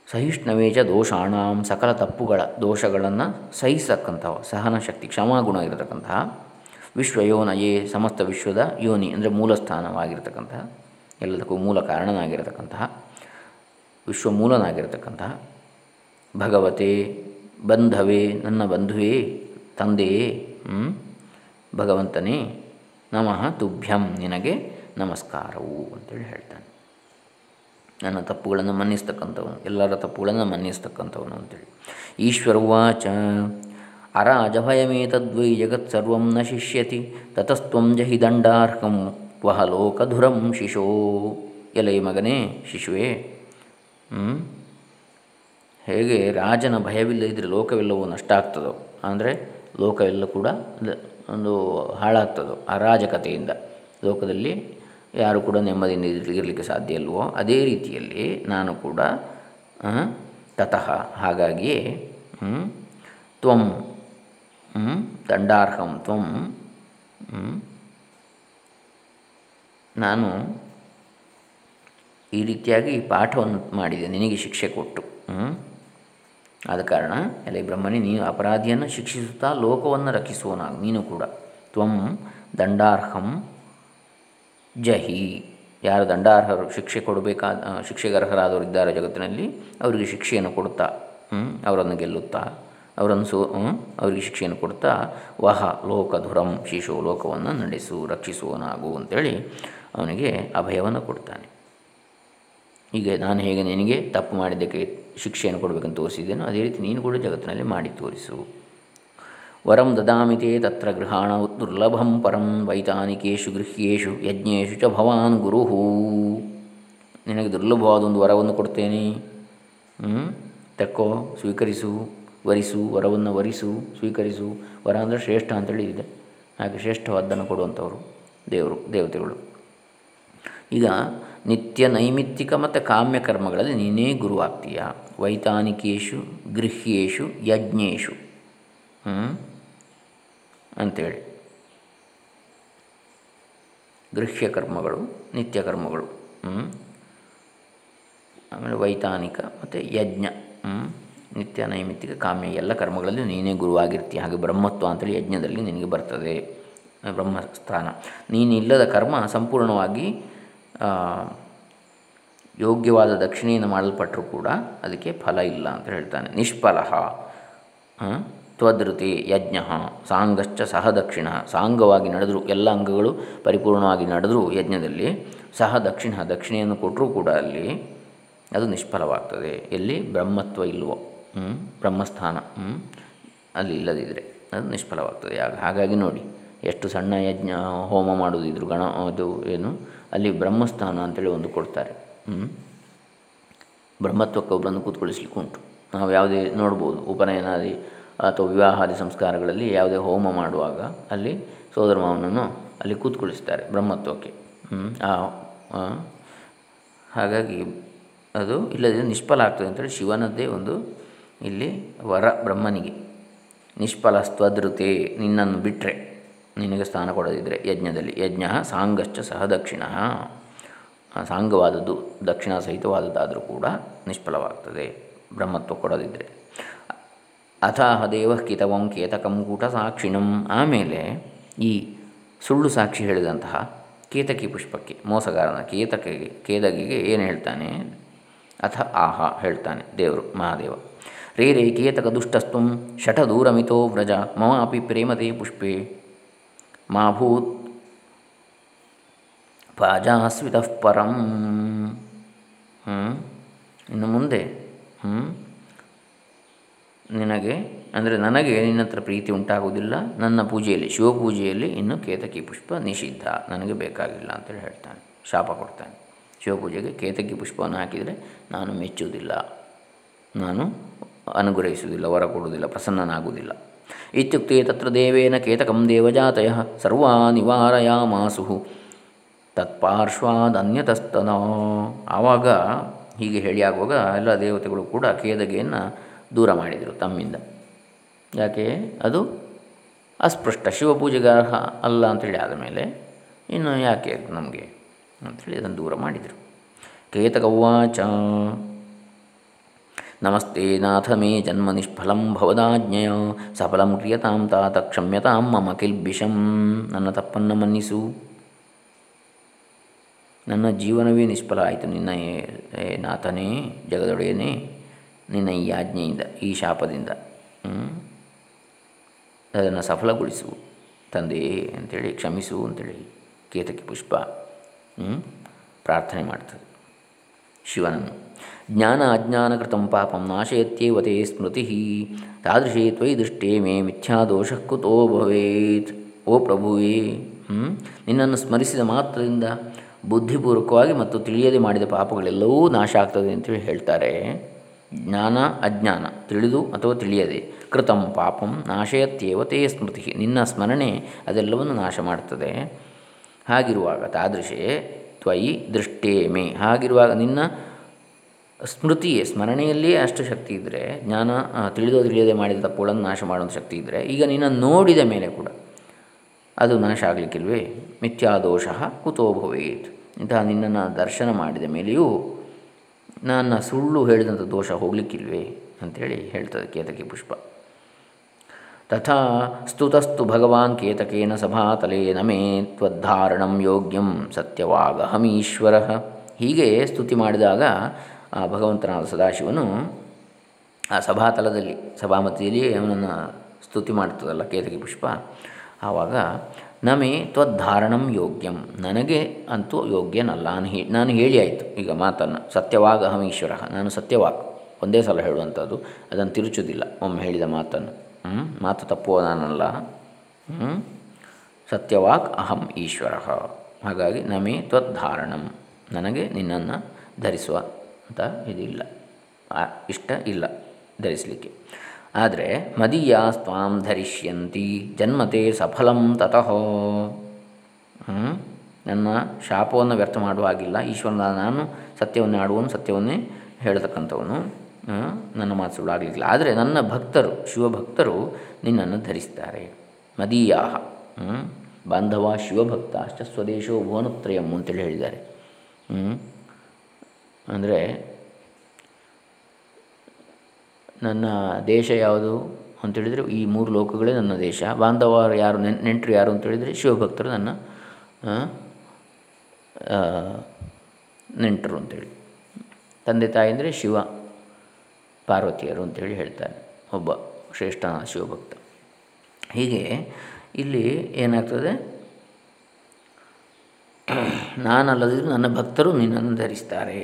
ಸಹಿಷ್ಣವೇಜ ದೋಷಾಣಾಂ ಸಕಲ ತಪ್ಪುಗಳ ದೋಷಗಳನ್ನು ಸಹಿಸತಕ್ಕಂಥವ ಸಹನ ಶಕ್ತಿ ಕ್ಷಮಾಗುಣ ಇರತಕ್ಕಂತಹ ವಿಶ್ವಯೋನಯೇ ಸಮಸ್ತ ವಿಶ್ವದ ಯೋನಿ ಅಂದರೆ ಮೂಲಸ್ಥಾನವಾಗಿರ್ತಕ್ಕಂತಹ, ಎಲ್ಲದಕ್ಕೂ ಮೂಲ ಕಾರಣನಾಗಿರತಕ್ಕಂತಹ, ವಿಶ್ವಮೂಲನಾಗಿರತಕ್ಕಂತಹ ಭಗವತೆ ಬಂಧವೇ, ನನ್ನ ಬಂಧುವೇ, ತಂದೆಯೇ ಭಗವಂತನೇ, ನಮಃ ತುಭ್ಯಂ, ನಿನಗೆ ನಮಸ್ಕಾರವು ಅಂತೇಳಿ ಹೇಳ್ತಾನೆ. ನನ್ನ ತಪ್ಪುಗಳನ್ನು ಮನ್ನಿಸ್ತಕ್ಕಂಥವನು, ಎಲ್ಲರ ತಪ್ಪುಗಳನ್ನು ಮನ್ನಿಸ್ತಕ್ಕಂಥವನು ಅಂತೇಳಿ. ಈಶ್ವರವಾಚ ಅರಾಜಭಯಮೇತದ್ವೈ ಜಗತ್ಸರ್ವಂ ನ ಶಿಷ್ಯತಿ, ತತಸ್ತ್ವಂ ಜಹಿ ದಂಡಾರ್ಹಂ, ವಹ ಲೋಕಧುರಂ ಶಿಶೋ. ಎಲೈ ಮಗನೇ, ಶಿಶುವೆ ಹೇಗೆ ರಾಜನ ಭಯವಿಲ್ಲದಿದ್ದರೆ ಲೋಕವೆಲ್ಲವೂ ನಷ್ಟ ಆಗ್ತದೋ? ಅಂದರೆ ಲೋಕವೆಲ್ಲ ಕೂಡ ಒಂದು ಹಾಳಾಗ್ತದೋ? ಅರಾಜಕತೆಯಿಂದ ಲೋಕದಲ್ಲಿ ಯಾರು ಕೂಡ ನೆಮ್ಮದಿಯಿಂದ ಇರಲಿಕ್ಕೆ ಸಾಧ್ಯ ಇಲ್ವೋ? ಅದೇ ರೀತಿಯಲ್ಲಿ ನಾನು ಕೂಡ ತತಃ ಹಾಗಾಗಿಯೇ ತ್ವಂ ದಂಡಾರ್ಹಂ ತ್ವಂ ನಾನು ಈ ರೀತಿಯಾಗಿ ಪಾಠವನ್ನು ಮಾಡಿದೆ. ನಿನಗೆ ಶಿಕ್ಷೆ ಕೊಟ್ಟು ಆದ ಕಾರಣ, ಎಲೆ ಬ್ರಹ್ಮನೇ, ನೀನು ಅಪರಾಧಿಯನ್ನು ಶಿಕ್ಷಿಸುತ್ತಾ ಲೋಕವನ್ನು ರಕ್ಷಿಸುವ ನೀನು ಕೂಡ. ತ್ವಂ ದಂಡಾರ್ಹಂ ಜಹಿ. ಯಾರು ದಂಡಾರ್ಹರು, ಶಿಕ್ಷೆ ಕೊಡಬೇಕಾದ ಶಿಕ್ಷೆಗರ್ಹರಾದವರು ಇದ್ದಾರೆ ಜಗತ್ತಿನಲ್ಲಿ, ಅವರಿಗೆ ಶಿಕ್ಷೆಯನ್ನು ಕೊಡುತ್ತಾ ಅವರನ್ನು ಗೆಲ್ಲುತ್ತಾ, ಅವರನ್ನು ಸೋ ಅವರಿಗೆ ಶಿಕ್ಷೆಯನ್ನು ಕೊಡ್ತಾ, ವಹ ಲೋಕಧುರಂ, ಶಿಶು ಲೋಕವನ್ನು ನಡೆಸು, ರಕ್ಷಿಸುವನಾಗು ಅಂತೇಳಿ ಅವನಿಗೆ ಅಭಯವನ್ನು ಕೊಡ್ತಾನೆ. ಹೀಗೆ ನಾನು ಹೇಗೆ ನಿನಗೆ ತಪ್ಪು ಮಾಡಿದ್ದಕ್ಕೆ ಶಿಕ್ಷೆಯನ್ನು ಕೊಡಬೇಕಂತ ತೋರಿಸಿದ್ದೇನೋ, ಅದೇ ರೀತಿ ನೀನು ಕೂಡ ಜಗತ್ತಿನಲ್ಲಿ ಮಾಡಿ ತೋರಿಸು. ವರಂ ದದಾಮಿತೆ ತತ್ರ ಗೃಹಾಣ ದುರ್ಲಭಂ ಪರಂ ವೈತಾನಿಕೇಶು ಗೃಹ್ಯೇಶು ಯಜ್ಞೇಶು ಚ ಭವಾನ್ ಗುರು ನಿನಗೆ ದುರ್ಲಭವಾದ ಒಂದು ವರವನ್ನು ಕೊಡ್ತೇನೆ. ತಕ್ಕೋ, ಸ್ವೀಕರಿಸು, ವರಿಸು, ವರವನ್ನು ವರಿಸು, ಸ್ವೀಕರಿಸು. ವರ ಅಂದರೆ ಶ್ರೇಷ್ಠ ಅಂತೇಳಿ ಇದೆ ಹಾಗೆ ಶ್ರೇಷ್ಠವಾದ್ದನ್ನು ಕೊಡುವಂಥವರು ದೇವರು, ದೇವತೆಗಳು. ಈಗ ನಿತ್ಯ ನೈಮಿತ್ತಿಕ ಮತ್ತು ಕಾಮ್ಯ ಕರ್ಮಗಳಲ್ಲಿ ನೀನೇ ಗುರುವಾಗ್ತೀಯ. ವೈತಾನಿಕೇಶು, ಗೃಹ್ಯೇಶು, ಯಜ್ಞೇಶು. ಅಂಥೇಳಿ ಗೃಹ್ಯ ಕರ್ಮಗಳು, ನಿತ್ಯ ಕರ್ಮಗಳು. ಆಮೇಲೆ ವೈತಾನಿಕ ಮತ್ತು ಯಜ್ಞ. ನಿತ್ಯ, ನೈಮಿತ್ತಿಕ, ಕಾಮ್ಯ ಎಲ್ಲ ಕರ್ಮಗಳಲ್ಲಿ ನೀನೇ ಗುರುವಾಗಿರ್ತೀಯ. ಹಾಗೆ ಬ್ರಹ್ಮತ್ವ ಅಂತೇಳಿ ಯಜ್ಞದಲ್ಲಿ ನಿನಗೆ ಬರ್ತದೆ. ಬ್ರಹ್ಮಸ್ಥಾನ. ನೀನಿಲ್ಲದ ಕರ್ಮ ಸಂಪೂರ್ಣವಾಗಿ ಯೋಗ್ಯವಾದ ದಕ್ಷಿಣೆಯನ್ನು ಮಾಡಲ್ಪಟ್ಟರೂ ಕೂಡ ಅದಕ್ಕೆ ಫಲ ಇಲ್ಲ ಅಂತ ಹೇಳ್ತಾನೆ. ನಿಷ್ಫಲ ತ್ವದೃತಿ, ಯಜ್ಞ ಸಾಂಗಶ್ಚ ಸಹ ದಕ್ಷಿಣ ಸಾಂಗವಾಗಿ ನಡೆದರೂ, ಎಲ್ಲ ಅಂಗಗಳು ಪರಿಪೂರ್ಣವಾಗಿ ನಡೆದರೂ ಯಜ್ಞದಲ್ಲಿ ಸಹ ದಕ್ಷಿಣ ದಕ್ಷಿಣೆಯನ್ನು ಕೊಟ್ಟರೂ ಕೂಡ ಅಲ್ಲಿ ಅದು ನಿಷ್ಫಲವಾಗ್ತದೆ. ಎಲ್ಲಿ? ಬ್ರಹ್ಮತ್ವ ಇಲ್ವೋ ಬ್ರಹ್ಮಸ್ಥಾನ ಅಲ್ಲಿ ಇಲ್ಲದಿದ್ದರೆ ಅದು ನಿಷ್ಫಲವಾಗ್ತದೆ. ಹಾಗಾಗಿ ನೋಡಿ, ಎಷ್ಟು ಸಣ್ಣ ಯಜ್ಞ, ಹೋಮ ಮಾಡುವುದಿದ್ರು ಗಣ, ಅದು ಏನು ಅಲ್ಲಿ ಬ್ರಹ್ಮಸ್ಥಾನ ಅಂತೇಳಿ ಒಂದು ಕೊಡ್ತಾರೆ. ಬ್ರಹ್ಮತ್ವಕ್ಕೆ ಒಬ್ಬರನ್ನು ಕೂತ್ಕೊಳಿಸ್ಲಿಕ್ಕೆ ಉಂಟು. ನಾವು ಯಾವುದೇ ನೋಡ್ಬೋದು, ಉಪನಯನಾದಿ ಅಥವಾ ವಿವಾಹಾದಿ ಸಂಸ್ಕಾರಗಳಲ್ಲಿ ಯಾವುದೇ ಹೋಮ ಮಾಡುವಾಗ ಅಲ್ಲಿ ಸೋದರ ಮಾವನನ್ನು ಅಲ್ಲಿ ಕೂತ್ಕೊಳಿಸ್ತಾರೆ ಬ್ರಹ್ಮತ್ವಕ್ಕೆ. ಆ ಹಾಗಾಗಿ ಅದು ಇಲ್ಲದಿದ್ದರೆ ನಿಷ್ಫಲ ಆಗ್ತದೆ ಅಂತೇಳಿ ಶಿವನದ್ದೇ ಒಂದು ಇಲ್ಲಿ ವರ ಬ್ರಹ್ಮನಿಗೆ. ನಿಷ್ಫಲ ಸ್ವದೃತೆ ನಿನ್ನನ್ನು ಬಿಟ್ಟರೆ ನಿನಗೆ ಸ್ಥಾನ ಕೊಡದಿದ್ದರೆ ಯಜ್ಞದಲ್ಲಿ. ಯಜ್ಞ ಸಾಂಗಶ್ಚ ಸಹ ದಕ್ಷಿಣ. ಸಾಂಗವಾದದ್ದು ದಕ್ಷಿಣ ಸಹಿತವಾದದ್ದಾದರೂ ಕೂಡ ನಿಷ್ಫಲವಾಗ್ತದೆ. ಬ್ರಹ್ಮತ್ವ ಕೊಡದಿದ್ದರೆ. ಅಥಾಹ ದೇವ ಕಿತವಂ ಕೇತಕಂ ಕೂಟ ಸಾಕ್ಷಿಣಂ. ಆಮೇಲೆ ಈ ಸುಳ್ಳು ಸಾಕ್ಷಿ ಹೇಳಿದಂತಹ ಕೇತಕಿ ಪುಷ್ಪಕ್ಕೆ, ಮೋಸಗಾರನ ಕೇತಕಿಗೆ, ಕೇದಗಿಗೆ ಏನು ಹೇಳ್ತಾನೆ? ಅಥ ಆಹ ಹೇಳ್ತಾನೆ ದೇವರು, ಮಹಾದೇವ. ರೇ ರೇ ಕೇತಕ ದುಷ್ಟಸ್ತುಂ ಶಠ ದೂರಮಿತೋ ವ್ರಜ, ಮಮ ಅಪಿ ಪ್ರೇಮತೆ ಪುಷ್ಪೇ. ಮಾ ಭೂತ್ ಪಾಜಾಸ್ವಿತಃ ಪರಂ. ಇನ್ನು ಮುಂದೆ ನಿನಗೆ, ಅಂದರೆ ನನಗೆ ನಿನ್ನ ಹತ್ರ ಪ್ರೀತಿ ಉಂಟಾಗುವುದಿಲ್ಲ. ನನ್ನ ಪೂಜೆಯಲ್ಲಿ, ಶಿವಪೂಜೆಯಲ್ಲಿ ಇನ್ನು ಕೇತಕಿ ಪುಷ್ಪ ನಿಷಿದ್ಧ. ನನಗೆ ಬೇಕಾಗಿಲ್ಲ ಅಂತೇಳಿ ಹೇಳ್ತಾನೆ, ಶಾಪ ಕೊಡ್ತಾನೆ. ಶಿವಪೂಜೆಗೆ ಕೇತಕಿ ಪುಷ್ಪವನ್ನು ಹಾಕಿದರೆ ನಾನು ಮೆಚ್ಚುವುದಿಲ್ಲ. ನಾನು ಅನುಗ್ರಹಿಸುವುದಿಲ್ಲ ಹೊರ ಕೊಡುವುದಿಲ್ಲ, ಪ್ರಸನ್ನನಾಗುವುದಿಲ್ಲ. ಇತ್ಯುಕ್ತೆ ತತ್ರ ದೇವೇನ ಕೇತಕಂ ದೇವಜಾತಯ ಸರ್ವಾ ನಿವಾರಯಾಮಾಸು ತತ್ಪಾರ್ಶ್ವಾದನ್ಯತಸ್ತನ ಆವಾಗ ಹೀಗೆ ಹೇಳಿ ಆಗುವಾಗ ಎಲ್ಲ ದೇವತೆಗಳು ಕೂಡ ಕೇದಗೆಯನ್ನು ದೂರ ಮಾಡಿದರು ತಮ್ಮಿಂದ। ಯಾಕೆ? ಅದು ಅಸ್ಪೃಷ್ಟ, ಶಿವಪೂಜೆಗಾರ್ಹ ಅಲ್ಲ ಅಂಥೇಳಿ ಆದಮೇಲೆ ಇನ್ನು ಯಾಕೆ ನಮಗೆ ಅಂಥೇಳಿ ಅದನ್ನು ದೂರ ಮಾಡಿದರು। ಕೇತಕವಾಚ ನಮಸ್ತೆ ನಾಥ ಮೇ ಜನ್ಮ ನಿಷ್ಫಲಂ ಭವದಾಜ್ಞೆಯ. ಸಫಲಂ ಕ್ರಿಯತಾಂ ತಾತ ಕ್ಷಮ್ಯತಾಂ ಮಮ ಕಿಲ್ಬಿಷಂ. ನನ್ನ ತಪ್ಪನ್ನು ಮನ್ನಿಸು. ನನ್ನ ಜೀವನವೇ ನಿಷ್ಫಲ ಆಯಿತು ನಿನ್ನ ನಾಥನೇ, ಜಗದೊಡೆಯನೇ, ನಿನ್ನ ಈ ಆಜ್ಞೆಯಿಂದ, ಈ ಶಾಪದಿಂದ. ಅದನ್ನು ಸಫಲಗೊಳಿಸು ತಂದೆ ಅಂಥೇಳಿ ಕ್ಷಮಿಸು ಅಂತೇಳಿ ಕೇತಕಿ ಪುಷ್ಪ ಪ್ರಾರ್ಥನೆ ಮಾಡ್ತದೆ. ಶಿವನನ್ನು. ಜ್ಞಾನ ಅಜ್ಞಾನಕೃತಂ ಪಾಪಂ ನಾಶಯತ್ಯೇವತೆ ಸ್ಮೃತಿ. ತಾದೃಶೇ ತ್ವಯಿ ದೃಷ್ಟೇ ಮೇ ಮಿಥ್ಯಾದೋಷ ಕುತೋ ಭವೇತ್. ಓ ಪ್ರಭುವೇ ನಿನ್ನನ್ನು ಸ್ಮರಿಸಿದ ಮಾತ್ರದಿಂದ ಬುದ್ಧಿಪೂರ್ವಕವಾಗಿ ಮತ್ತು ತಿಳಿಯದೆ ಮಾಡಿದ ಪಾಪಗಳೆಲ್ಲವೂ ನಾಶ ಆಗ್ತದೆ ಅಂತೇಳಿ ಹೇಳ್ತಾರೆ. ಜ್ಞಾನ, ಅಜ್ಞಾನ, ತಿಳಿದು ಅಥವಾ ತಿಳಿಯದೆ. ಕೃತಂ ಪಾಪಂ ನಾಶಯತ್ಯೇವ ತೇ ಸ್ಮೃತಿ. ನಿನ್ನ ಸ್ಮರಣೆ ಅದೆಲ್ಲವನ್ನು ನಾಶ ಮಾಡುತ್ತದೆ ಹಾಗಿರುವಾಗ ತಾದೃಶೇ ತ್ವಯಿ ದೃಷ್ಟೇ ಮೇ ಹಾಗಿರುವಾಗ ನಿನ್ನ ಸ್ಮೃತಿಯೇ, ಸ್ಮರಣೆಯಲ್ಲಿಯೇ ಅಷ್ಟು ಶಕ್ತಿ ಇದ್ದರೆ ಜ್ಞಾನ ತಿಳಿದೋ ತಿಳಿಯದೆ ಮಾಡಿದ ತಪ್ಪುಗಳನ್ನು ನಾಶ ಮಾಡುವಂಥ ಶಕ್ತಿ ಇದ್ದರೆ ಈಗ ನಿನ್ನ ನೋಡಿದ ಮೇಲೆ ಕೂಡ ಅದು ನಾಶ ಆಗಲಿಕ್ಕಿಲ್ವೇ ಮಿಥ್ಯಾದೋಷ ಕುತೋ ಭವೇತ್. ಇಂತಹ ನಿನ್ನನ್ನು ದರ್ಶನ ಮಾಡಿದ ಮೇಲೆಯೂ ನನ್ನ ಸುಳ್ಳು ಹೇಳಿದಂಥ ದೋಷ ಹೋಗಲಿಕ್ಕಿಲ್ವೇ? ಅಂಥೇಳಿ ಹೇಳ್ತದೆ ಕೇತಕಿ ಪುಷ್ಪ. ತಥಾ ಸ್ತುತಸ್ತು ಭಗವಾನ್ ಕೇತಕೇನ ಸಭಾತಲೇ ನಮೇ ತ್ವದ್ಧಾರಣಂ ಯೋಗ್ಯಂ ಸತ್ಯವಾಗಹಮೀಶ್ವರ ಹೀಗೆ ಸ್ತುತಿ ಮಾಡಿದಾಗ ಆ ಭಗವಂತನಾದ ಸದಾಶಿವನು ಆ ಸಭಾತಲದಲ್ಲಿ, ಸಭಾಮತಿಯಲ್ಲಿ ಅವನನ್ನು ಸ್ತುತಿ ಮಾಡ್ತದಲ್ಲ ಕೇತಕಿ ಪುಷ್ಪ? ಆವಾಗ ನಮೇ ತ್ವದ್ಧಾರಣಂ ಯೋಗ್ಯಂ, ನನಗೆ ಅಂತೂ ಯೋಗ್ಯನಲ್ಲ ನಾನು ಹೇ, ನಾನು ಹೇಳಿ ಆಯಿತು, ಈಗ ಮಾತನ್ನು ಸತ್ಯವಾಗ ಅಹಂ ಈಶ್ವರ ನಾನು ಸತ್ಯವಾಗ, ಒಂದೇ ಸಲ ಹೇಳುವಂಥದ್ದು, ಅದನ್ನು ತಿರುಚುವುದಿಲ್ಲ ಒಮ್ಮೆ ಹೇಳಿದ ಮಾತನ್ನು. ಮಾತು ತಪ್ಪುವ ನಾನಲ್ಲ. ಸತ್ಯವಾಕ್ ಅಹಂ ಈಶ್ವರ. ಹಾಗಾಗಿ ನಮೇ ತ್ವದ್ಧಾರಣಂ ನನಗೆ ನಿನ್ನನ್ನು ಧರಿಸುವ ಅಂತ ಇದಿಲ್ಲ. ಇಷ್ಟ ಇಲ್ಲ ಧರಿಸಲಿಕ್ಕೆ. ಆದರೆ ಮದೀಯಾಸ್ತ್ವಾಂ ಧರಿಷ್ಯಂತಿ, ಜನ್ಮತೆ ಸಫಲಂ ತತಃ. ನನ್ನ ಶಾಪವನ್ನು ವ್ಯರ್ಥ ಮಾಡುವ ಹಾಗಿಲ್ಲ. ಈಶ್ವರನ ನಾನು ಸತ್ಯವನ್ನೇ ಆಡುವನು, ಸತ್ಯವನ್ನೇ ಹೇಳ್ತಕ್ಕಂಥವನು. ನನ್ನ ಮಾತು ಸುಳ್ಳಾಗಲಿಕ್ಕಿಲ್ಲ ಆದರೆ ನನ್ನ ಭಕ್ತರು, ಶಿವಭಕ್ತರು ನಿನ್ನನ್ನು ಧರಿಸ್ತಾರೆ. ಮದೀಯಾಹ. ಬಾಂಧವ ಶಿವಭಕ್ತ ಅಷ್ಟ ಸ್ವದೇಶೋ ಭುವನತ್ರಯಂ ಅಂತೇಳಿ ಹೇಳಿದ್ದಾರೆ. ಅಂದರೆ ನನ್ನ ದೇಶ ಯಾವುದು ಅಂತೇಳಿದರೆ ಈ ಮೂರು ಲೋಕಗಳೇ ನನ್ನ ದೇಶ. ಬಾಂಧವರು ಯಾರು ನೆಂಟರು ಯಾರು ಅಂತೇಳಿದರೆ ಶಿವಭಕ್ತರು ನನ್ನ ನೆಂಟರು ಅಂತೇಳಿ ತಂದೆ ತಾಯಿ ಅಂದರೆ ಶಿವ. ಪಾರ್ವತಿಯರು ಅಂತೇಳಿ ಹೇಳ್ತಾರೆ, ಒಬ್ಬ ಶ್ರೇಷ್ಠ ಶಿವಭಕ್ತ. ಹೀಗೆ ಇಲ್ಲಿ ಏನಾಗ್ತದೆ? ನಾನಲ್ಲದಿದ್ದರೂ ನನ್ನ ಭಕ್ತರು ನಿನ್ನನ್ನು ಧರಿಸ್ತಾರೆ.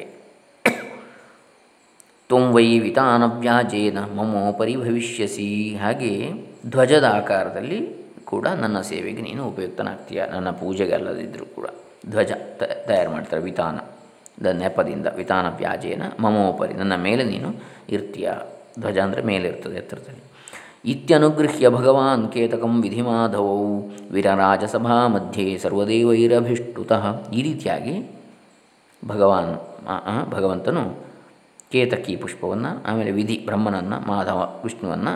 ತ್ವಂ ವಿತಾನವ್ಯಾಜೇನ, ಮಮೋಪರಿ ಭವಿಷ್ಯಸಿ. ಹಾಗೆ ಧ್ವಜದ ಆಕಾರದಲ್ಲಿ ಕೂಡ ನನ್ನ ಸೇವೆಗೆ ನೀನು ಉಪಯುಕ್ತನಾಗ್ತೀಯ. ನನ್ನ ಪೂಜೆಗೆ ಅಲ್ಲದಿದ್ದರೂ ಕೂಡ ಧ್ವಜ ತಯಾರು ಮಾಡ್ತಾರೆ ವಿತಾನ. ದ ನೆಪದಿಂದ, ವಿತಾನ ವ್ಯಾಜೇನ, ಮಮೋಪರಿ, ನನ್ನ ಮೇಲೆ ನೀನು ಇರ್ತೀಯ. ಧ್ವಜ ಅಂದರೆ ಮೇಲೆ ಇರ್ತದೆ ಎತ್ತರದಲ್ಲಿ ಇತ್ಯನುಗೃಹ್ಯ ಭಗವಾನ್ ಕೇತಕಂ ವಿಧಿಮಾಧವೌ, ವಿರರಾಜಸಭಾ ಮಧ್ಯೆ ಸರ್ವದೇವೈರಭಿಷ್ಟುತಃ. ಈ ರೀತಿಯಾಗಿ ಭಗವಾನ್ ಭಗವಂತನು ಕೇತಕಿ ಪುಷ್ಪವನ್ನು, ಆಮೇಲೆ ವಿಧಿ ಬ್ರಹ್ಮನನ್ನು, ಮಾಧವ ವಿಷ್ಣುವನ್ನು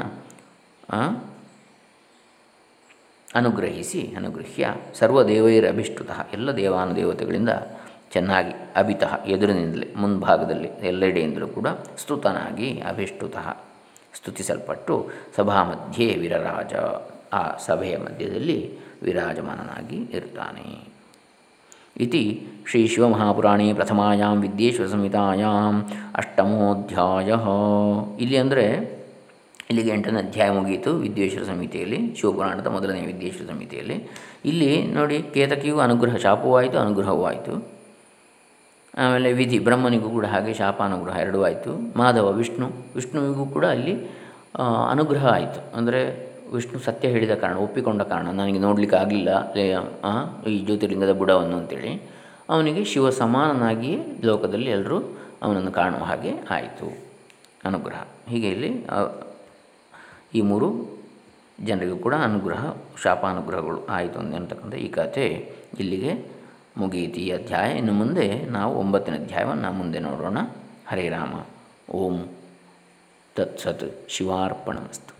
ಅನುಗ್ರಹಿಸಿ, ಅನುಗೃಹ್ಯ ಸರ್ವದೇವೈರಭಿಷ್ಟುತಃ. ಎಲ್ಲ ದೇವಾನುದೇವತೆಗಳಿಂದ ಚೆನ್ನಾಗಿ ಅಭಿತಃ ಎದುರಿನಿಂದಲೇ ಮುಂಭಾಗದಲ್ಲಿ ಎಲ್ಲೆಡೆಯಿಂದಲೂ ಕೂಡ ಸ್ತುತನಾಗಿ ಅಭಿಷ್ಟುತಃ ಸ್ತುತಿಸಲ್ಪಟ್ಟು ಸಭಾ ಮಧ್ಯೆ ವಿರರಾಜ, ಆ ಸಭೆಯ ಮಧ್ಯದಲ್ಲಿ ವಿರಾಜಮಾನನಾಗಿ ಇರ್ತಾನೆ ಇತಿ ಶ್ರೀ ಶಿವಮಹಾಪುರಾಣೇ ಪ್ರಥಮಾಯಾಂ ವಿದ್ಯೇಶ್ವರ ಸಂಹಿತಾಯಾಂ ಅಷ್ಟಮೋಧ್ಯಾಯ. ಇಲ್ಲಿ ಅಂದರೆ ಇಲ್ಲಿಗೆ ಎಂಟನೇ ಅಧ್ಯಾಯ ಮುಗಿಯಿತು ವಿದ್ಯೇಶ್ವರ ಸಂಹಿತೆಯಲ್ಲಿ, ಶಿವಪುರಾಣದ ಮೊದಲನೇ ವಿದ್ಯೇಶ್ವರ ಸಂಹಿತೆಯಲ್ಲಿ. ಇಲ್ಲಿ ನೋಡಿ ಕೇತಕಿಯು ಅನುಗ್ರಹ ಶಾಪವೂ ಆಯಿತು ಅನುಗ್ರಹವೂ ಆಯಿತು ಆಮೇಲೆ ವಿಧಿ, ಬ್ರಹ್ಮನಿಗೂ ಕೂಡ ಹಾಗೆ ಶಾಪಾನುಗ್ರಹ ಎರಡೂ ಆಯಿತು. ಮಾಧವ, ವಿಷ್ಣು, ವಿಷ್ಣುವಿಗೂ ಕೂಡ ಅಲ್ಲಿ ಅನುಗ್ರಹ ಆಯಿತು. ಅಂದರೆ ವಿಷ್ಣು ಸತ್ಯ ಹೇಳಿದ ಕಾರಣ, ಒಪ್ಪಿಕೊಂಡ ಕಾರಣ, ನನಗೆ ನೋಡಲಿಕ್ಕೆ ಆಗಲಿಲ್ಲ ಈ ಜ್ಯೋತಿರ್ಲಿಂಗದ ಬುಡವನ್ನು ಅಂತೇಳಿ. ಅವನಿಗೆ ಶಿವ ಸಮಾನನಾಗಿಯೇ ಲೋಕದಲ್ಲಿ ಎಲ್ಲರೂ ಅವನನ್ನು ಕಾಣುವ ಹಾಗೆ ಆಯಿತು, ಅನುಗ್ರಹ. ಹೀಗೆ ಇಲ್ಲಿ ಈ ಮೂರು ಜನರಿಗೂ ಕೂಡ ಅನುಗ್ರಹ, ಶಾಪಾನುಗ್ರಹಗಳು ಆಯಿತು ಅಂತಕ್ಕಂಥ ಈ ಕಥೆ ಇಲ್ಲಿಗೆ ಮುಗಿಯಿತು ಈ ಅಧ್ಯಾಯ. ಇನ್ನು ಮುಂದೆ ನಾವು ಒಂಬತ್ತನೇ ಅಧ್ಯಾಯವನ್ನು ಮುಂದೆ ನೋಡೋಣ. ಹರೇ ರಾಮ. ಓಂ ತತ್ಸತ್ ಶಿವಾರ್ಪಣಮಸ್ತು.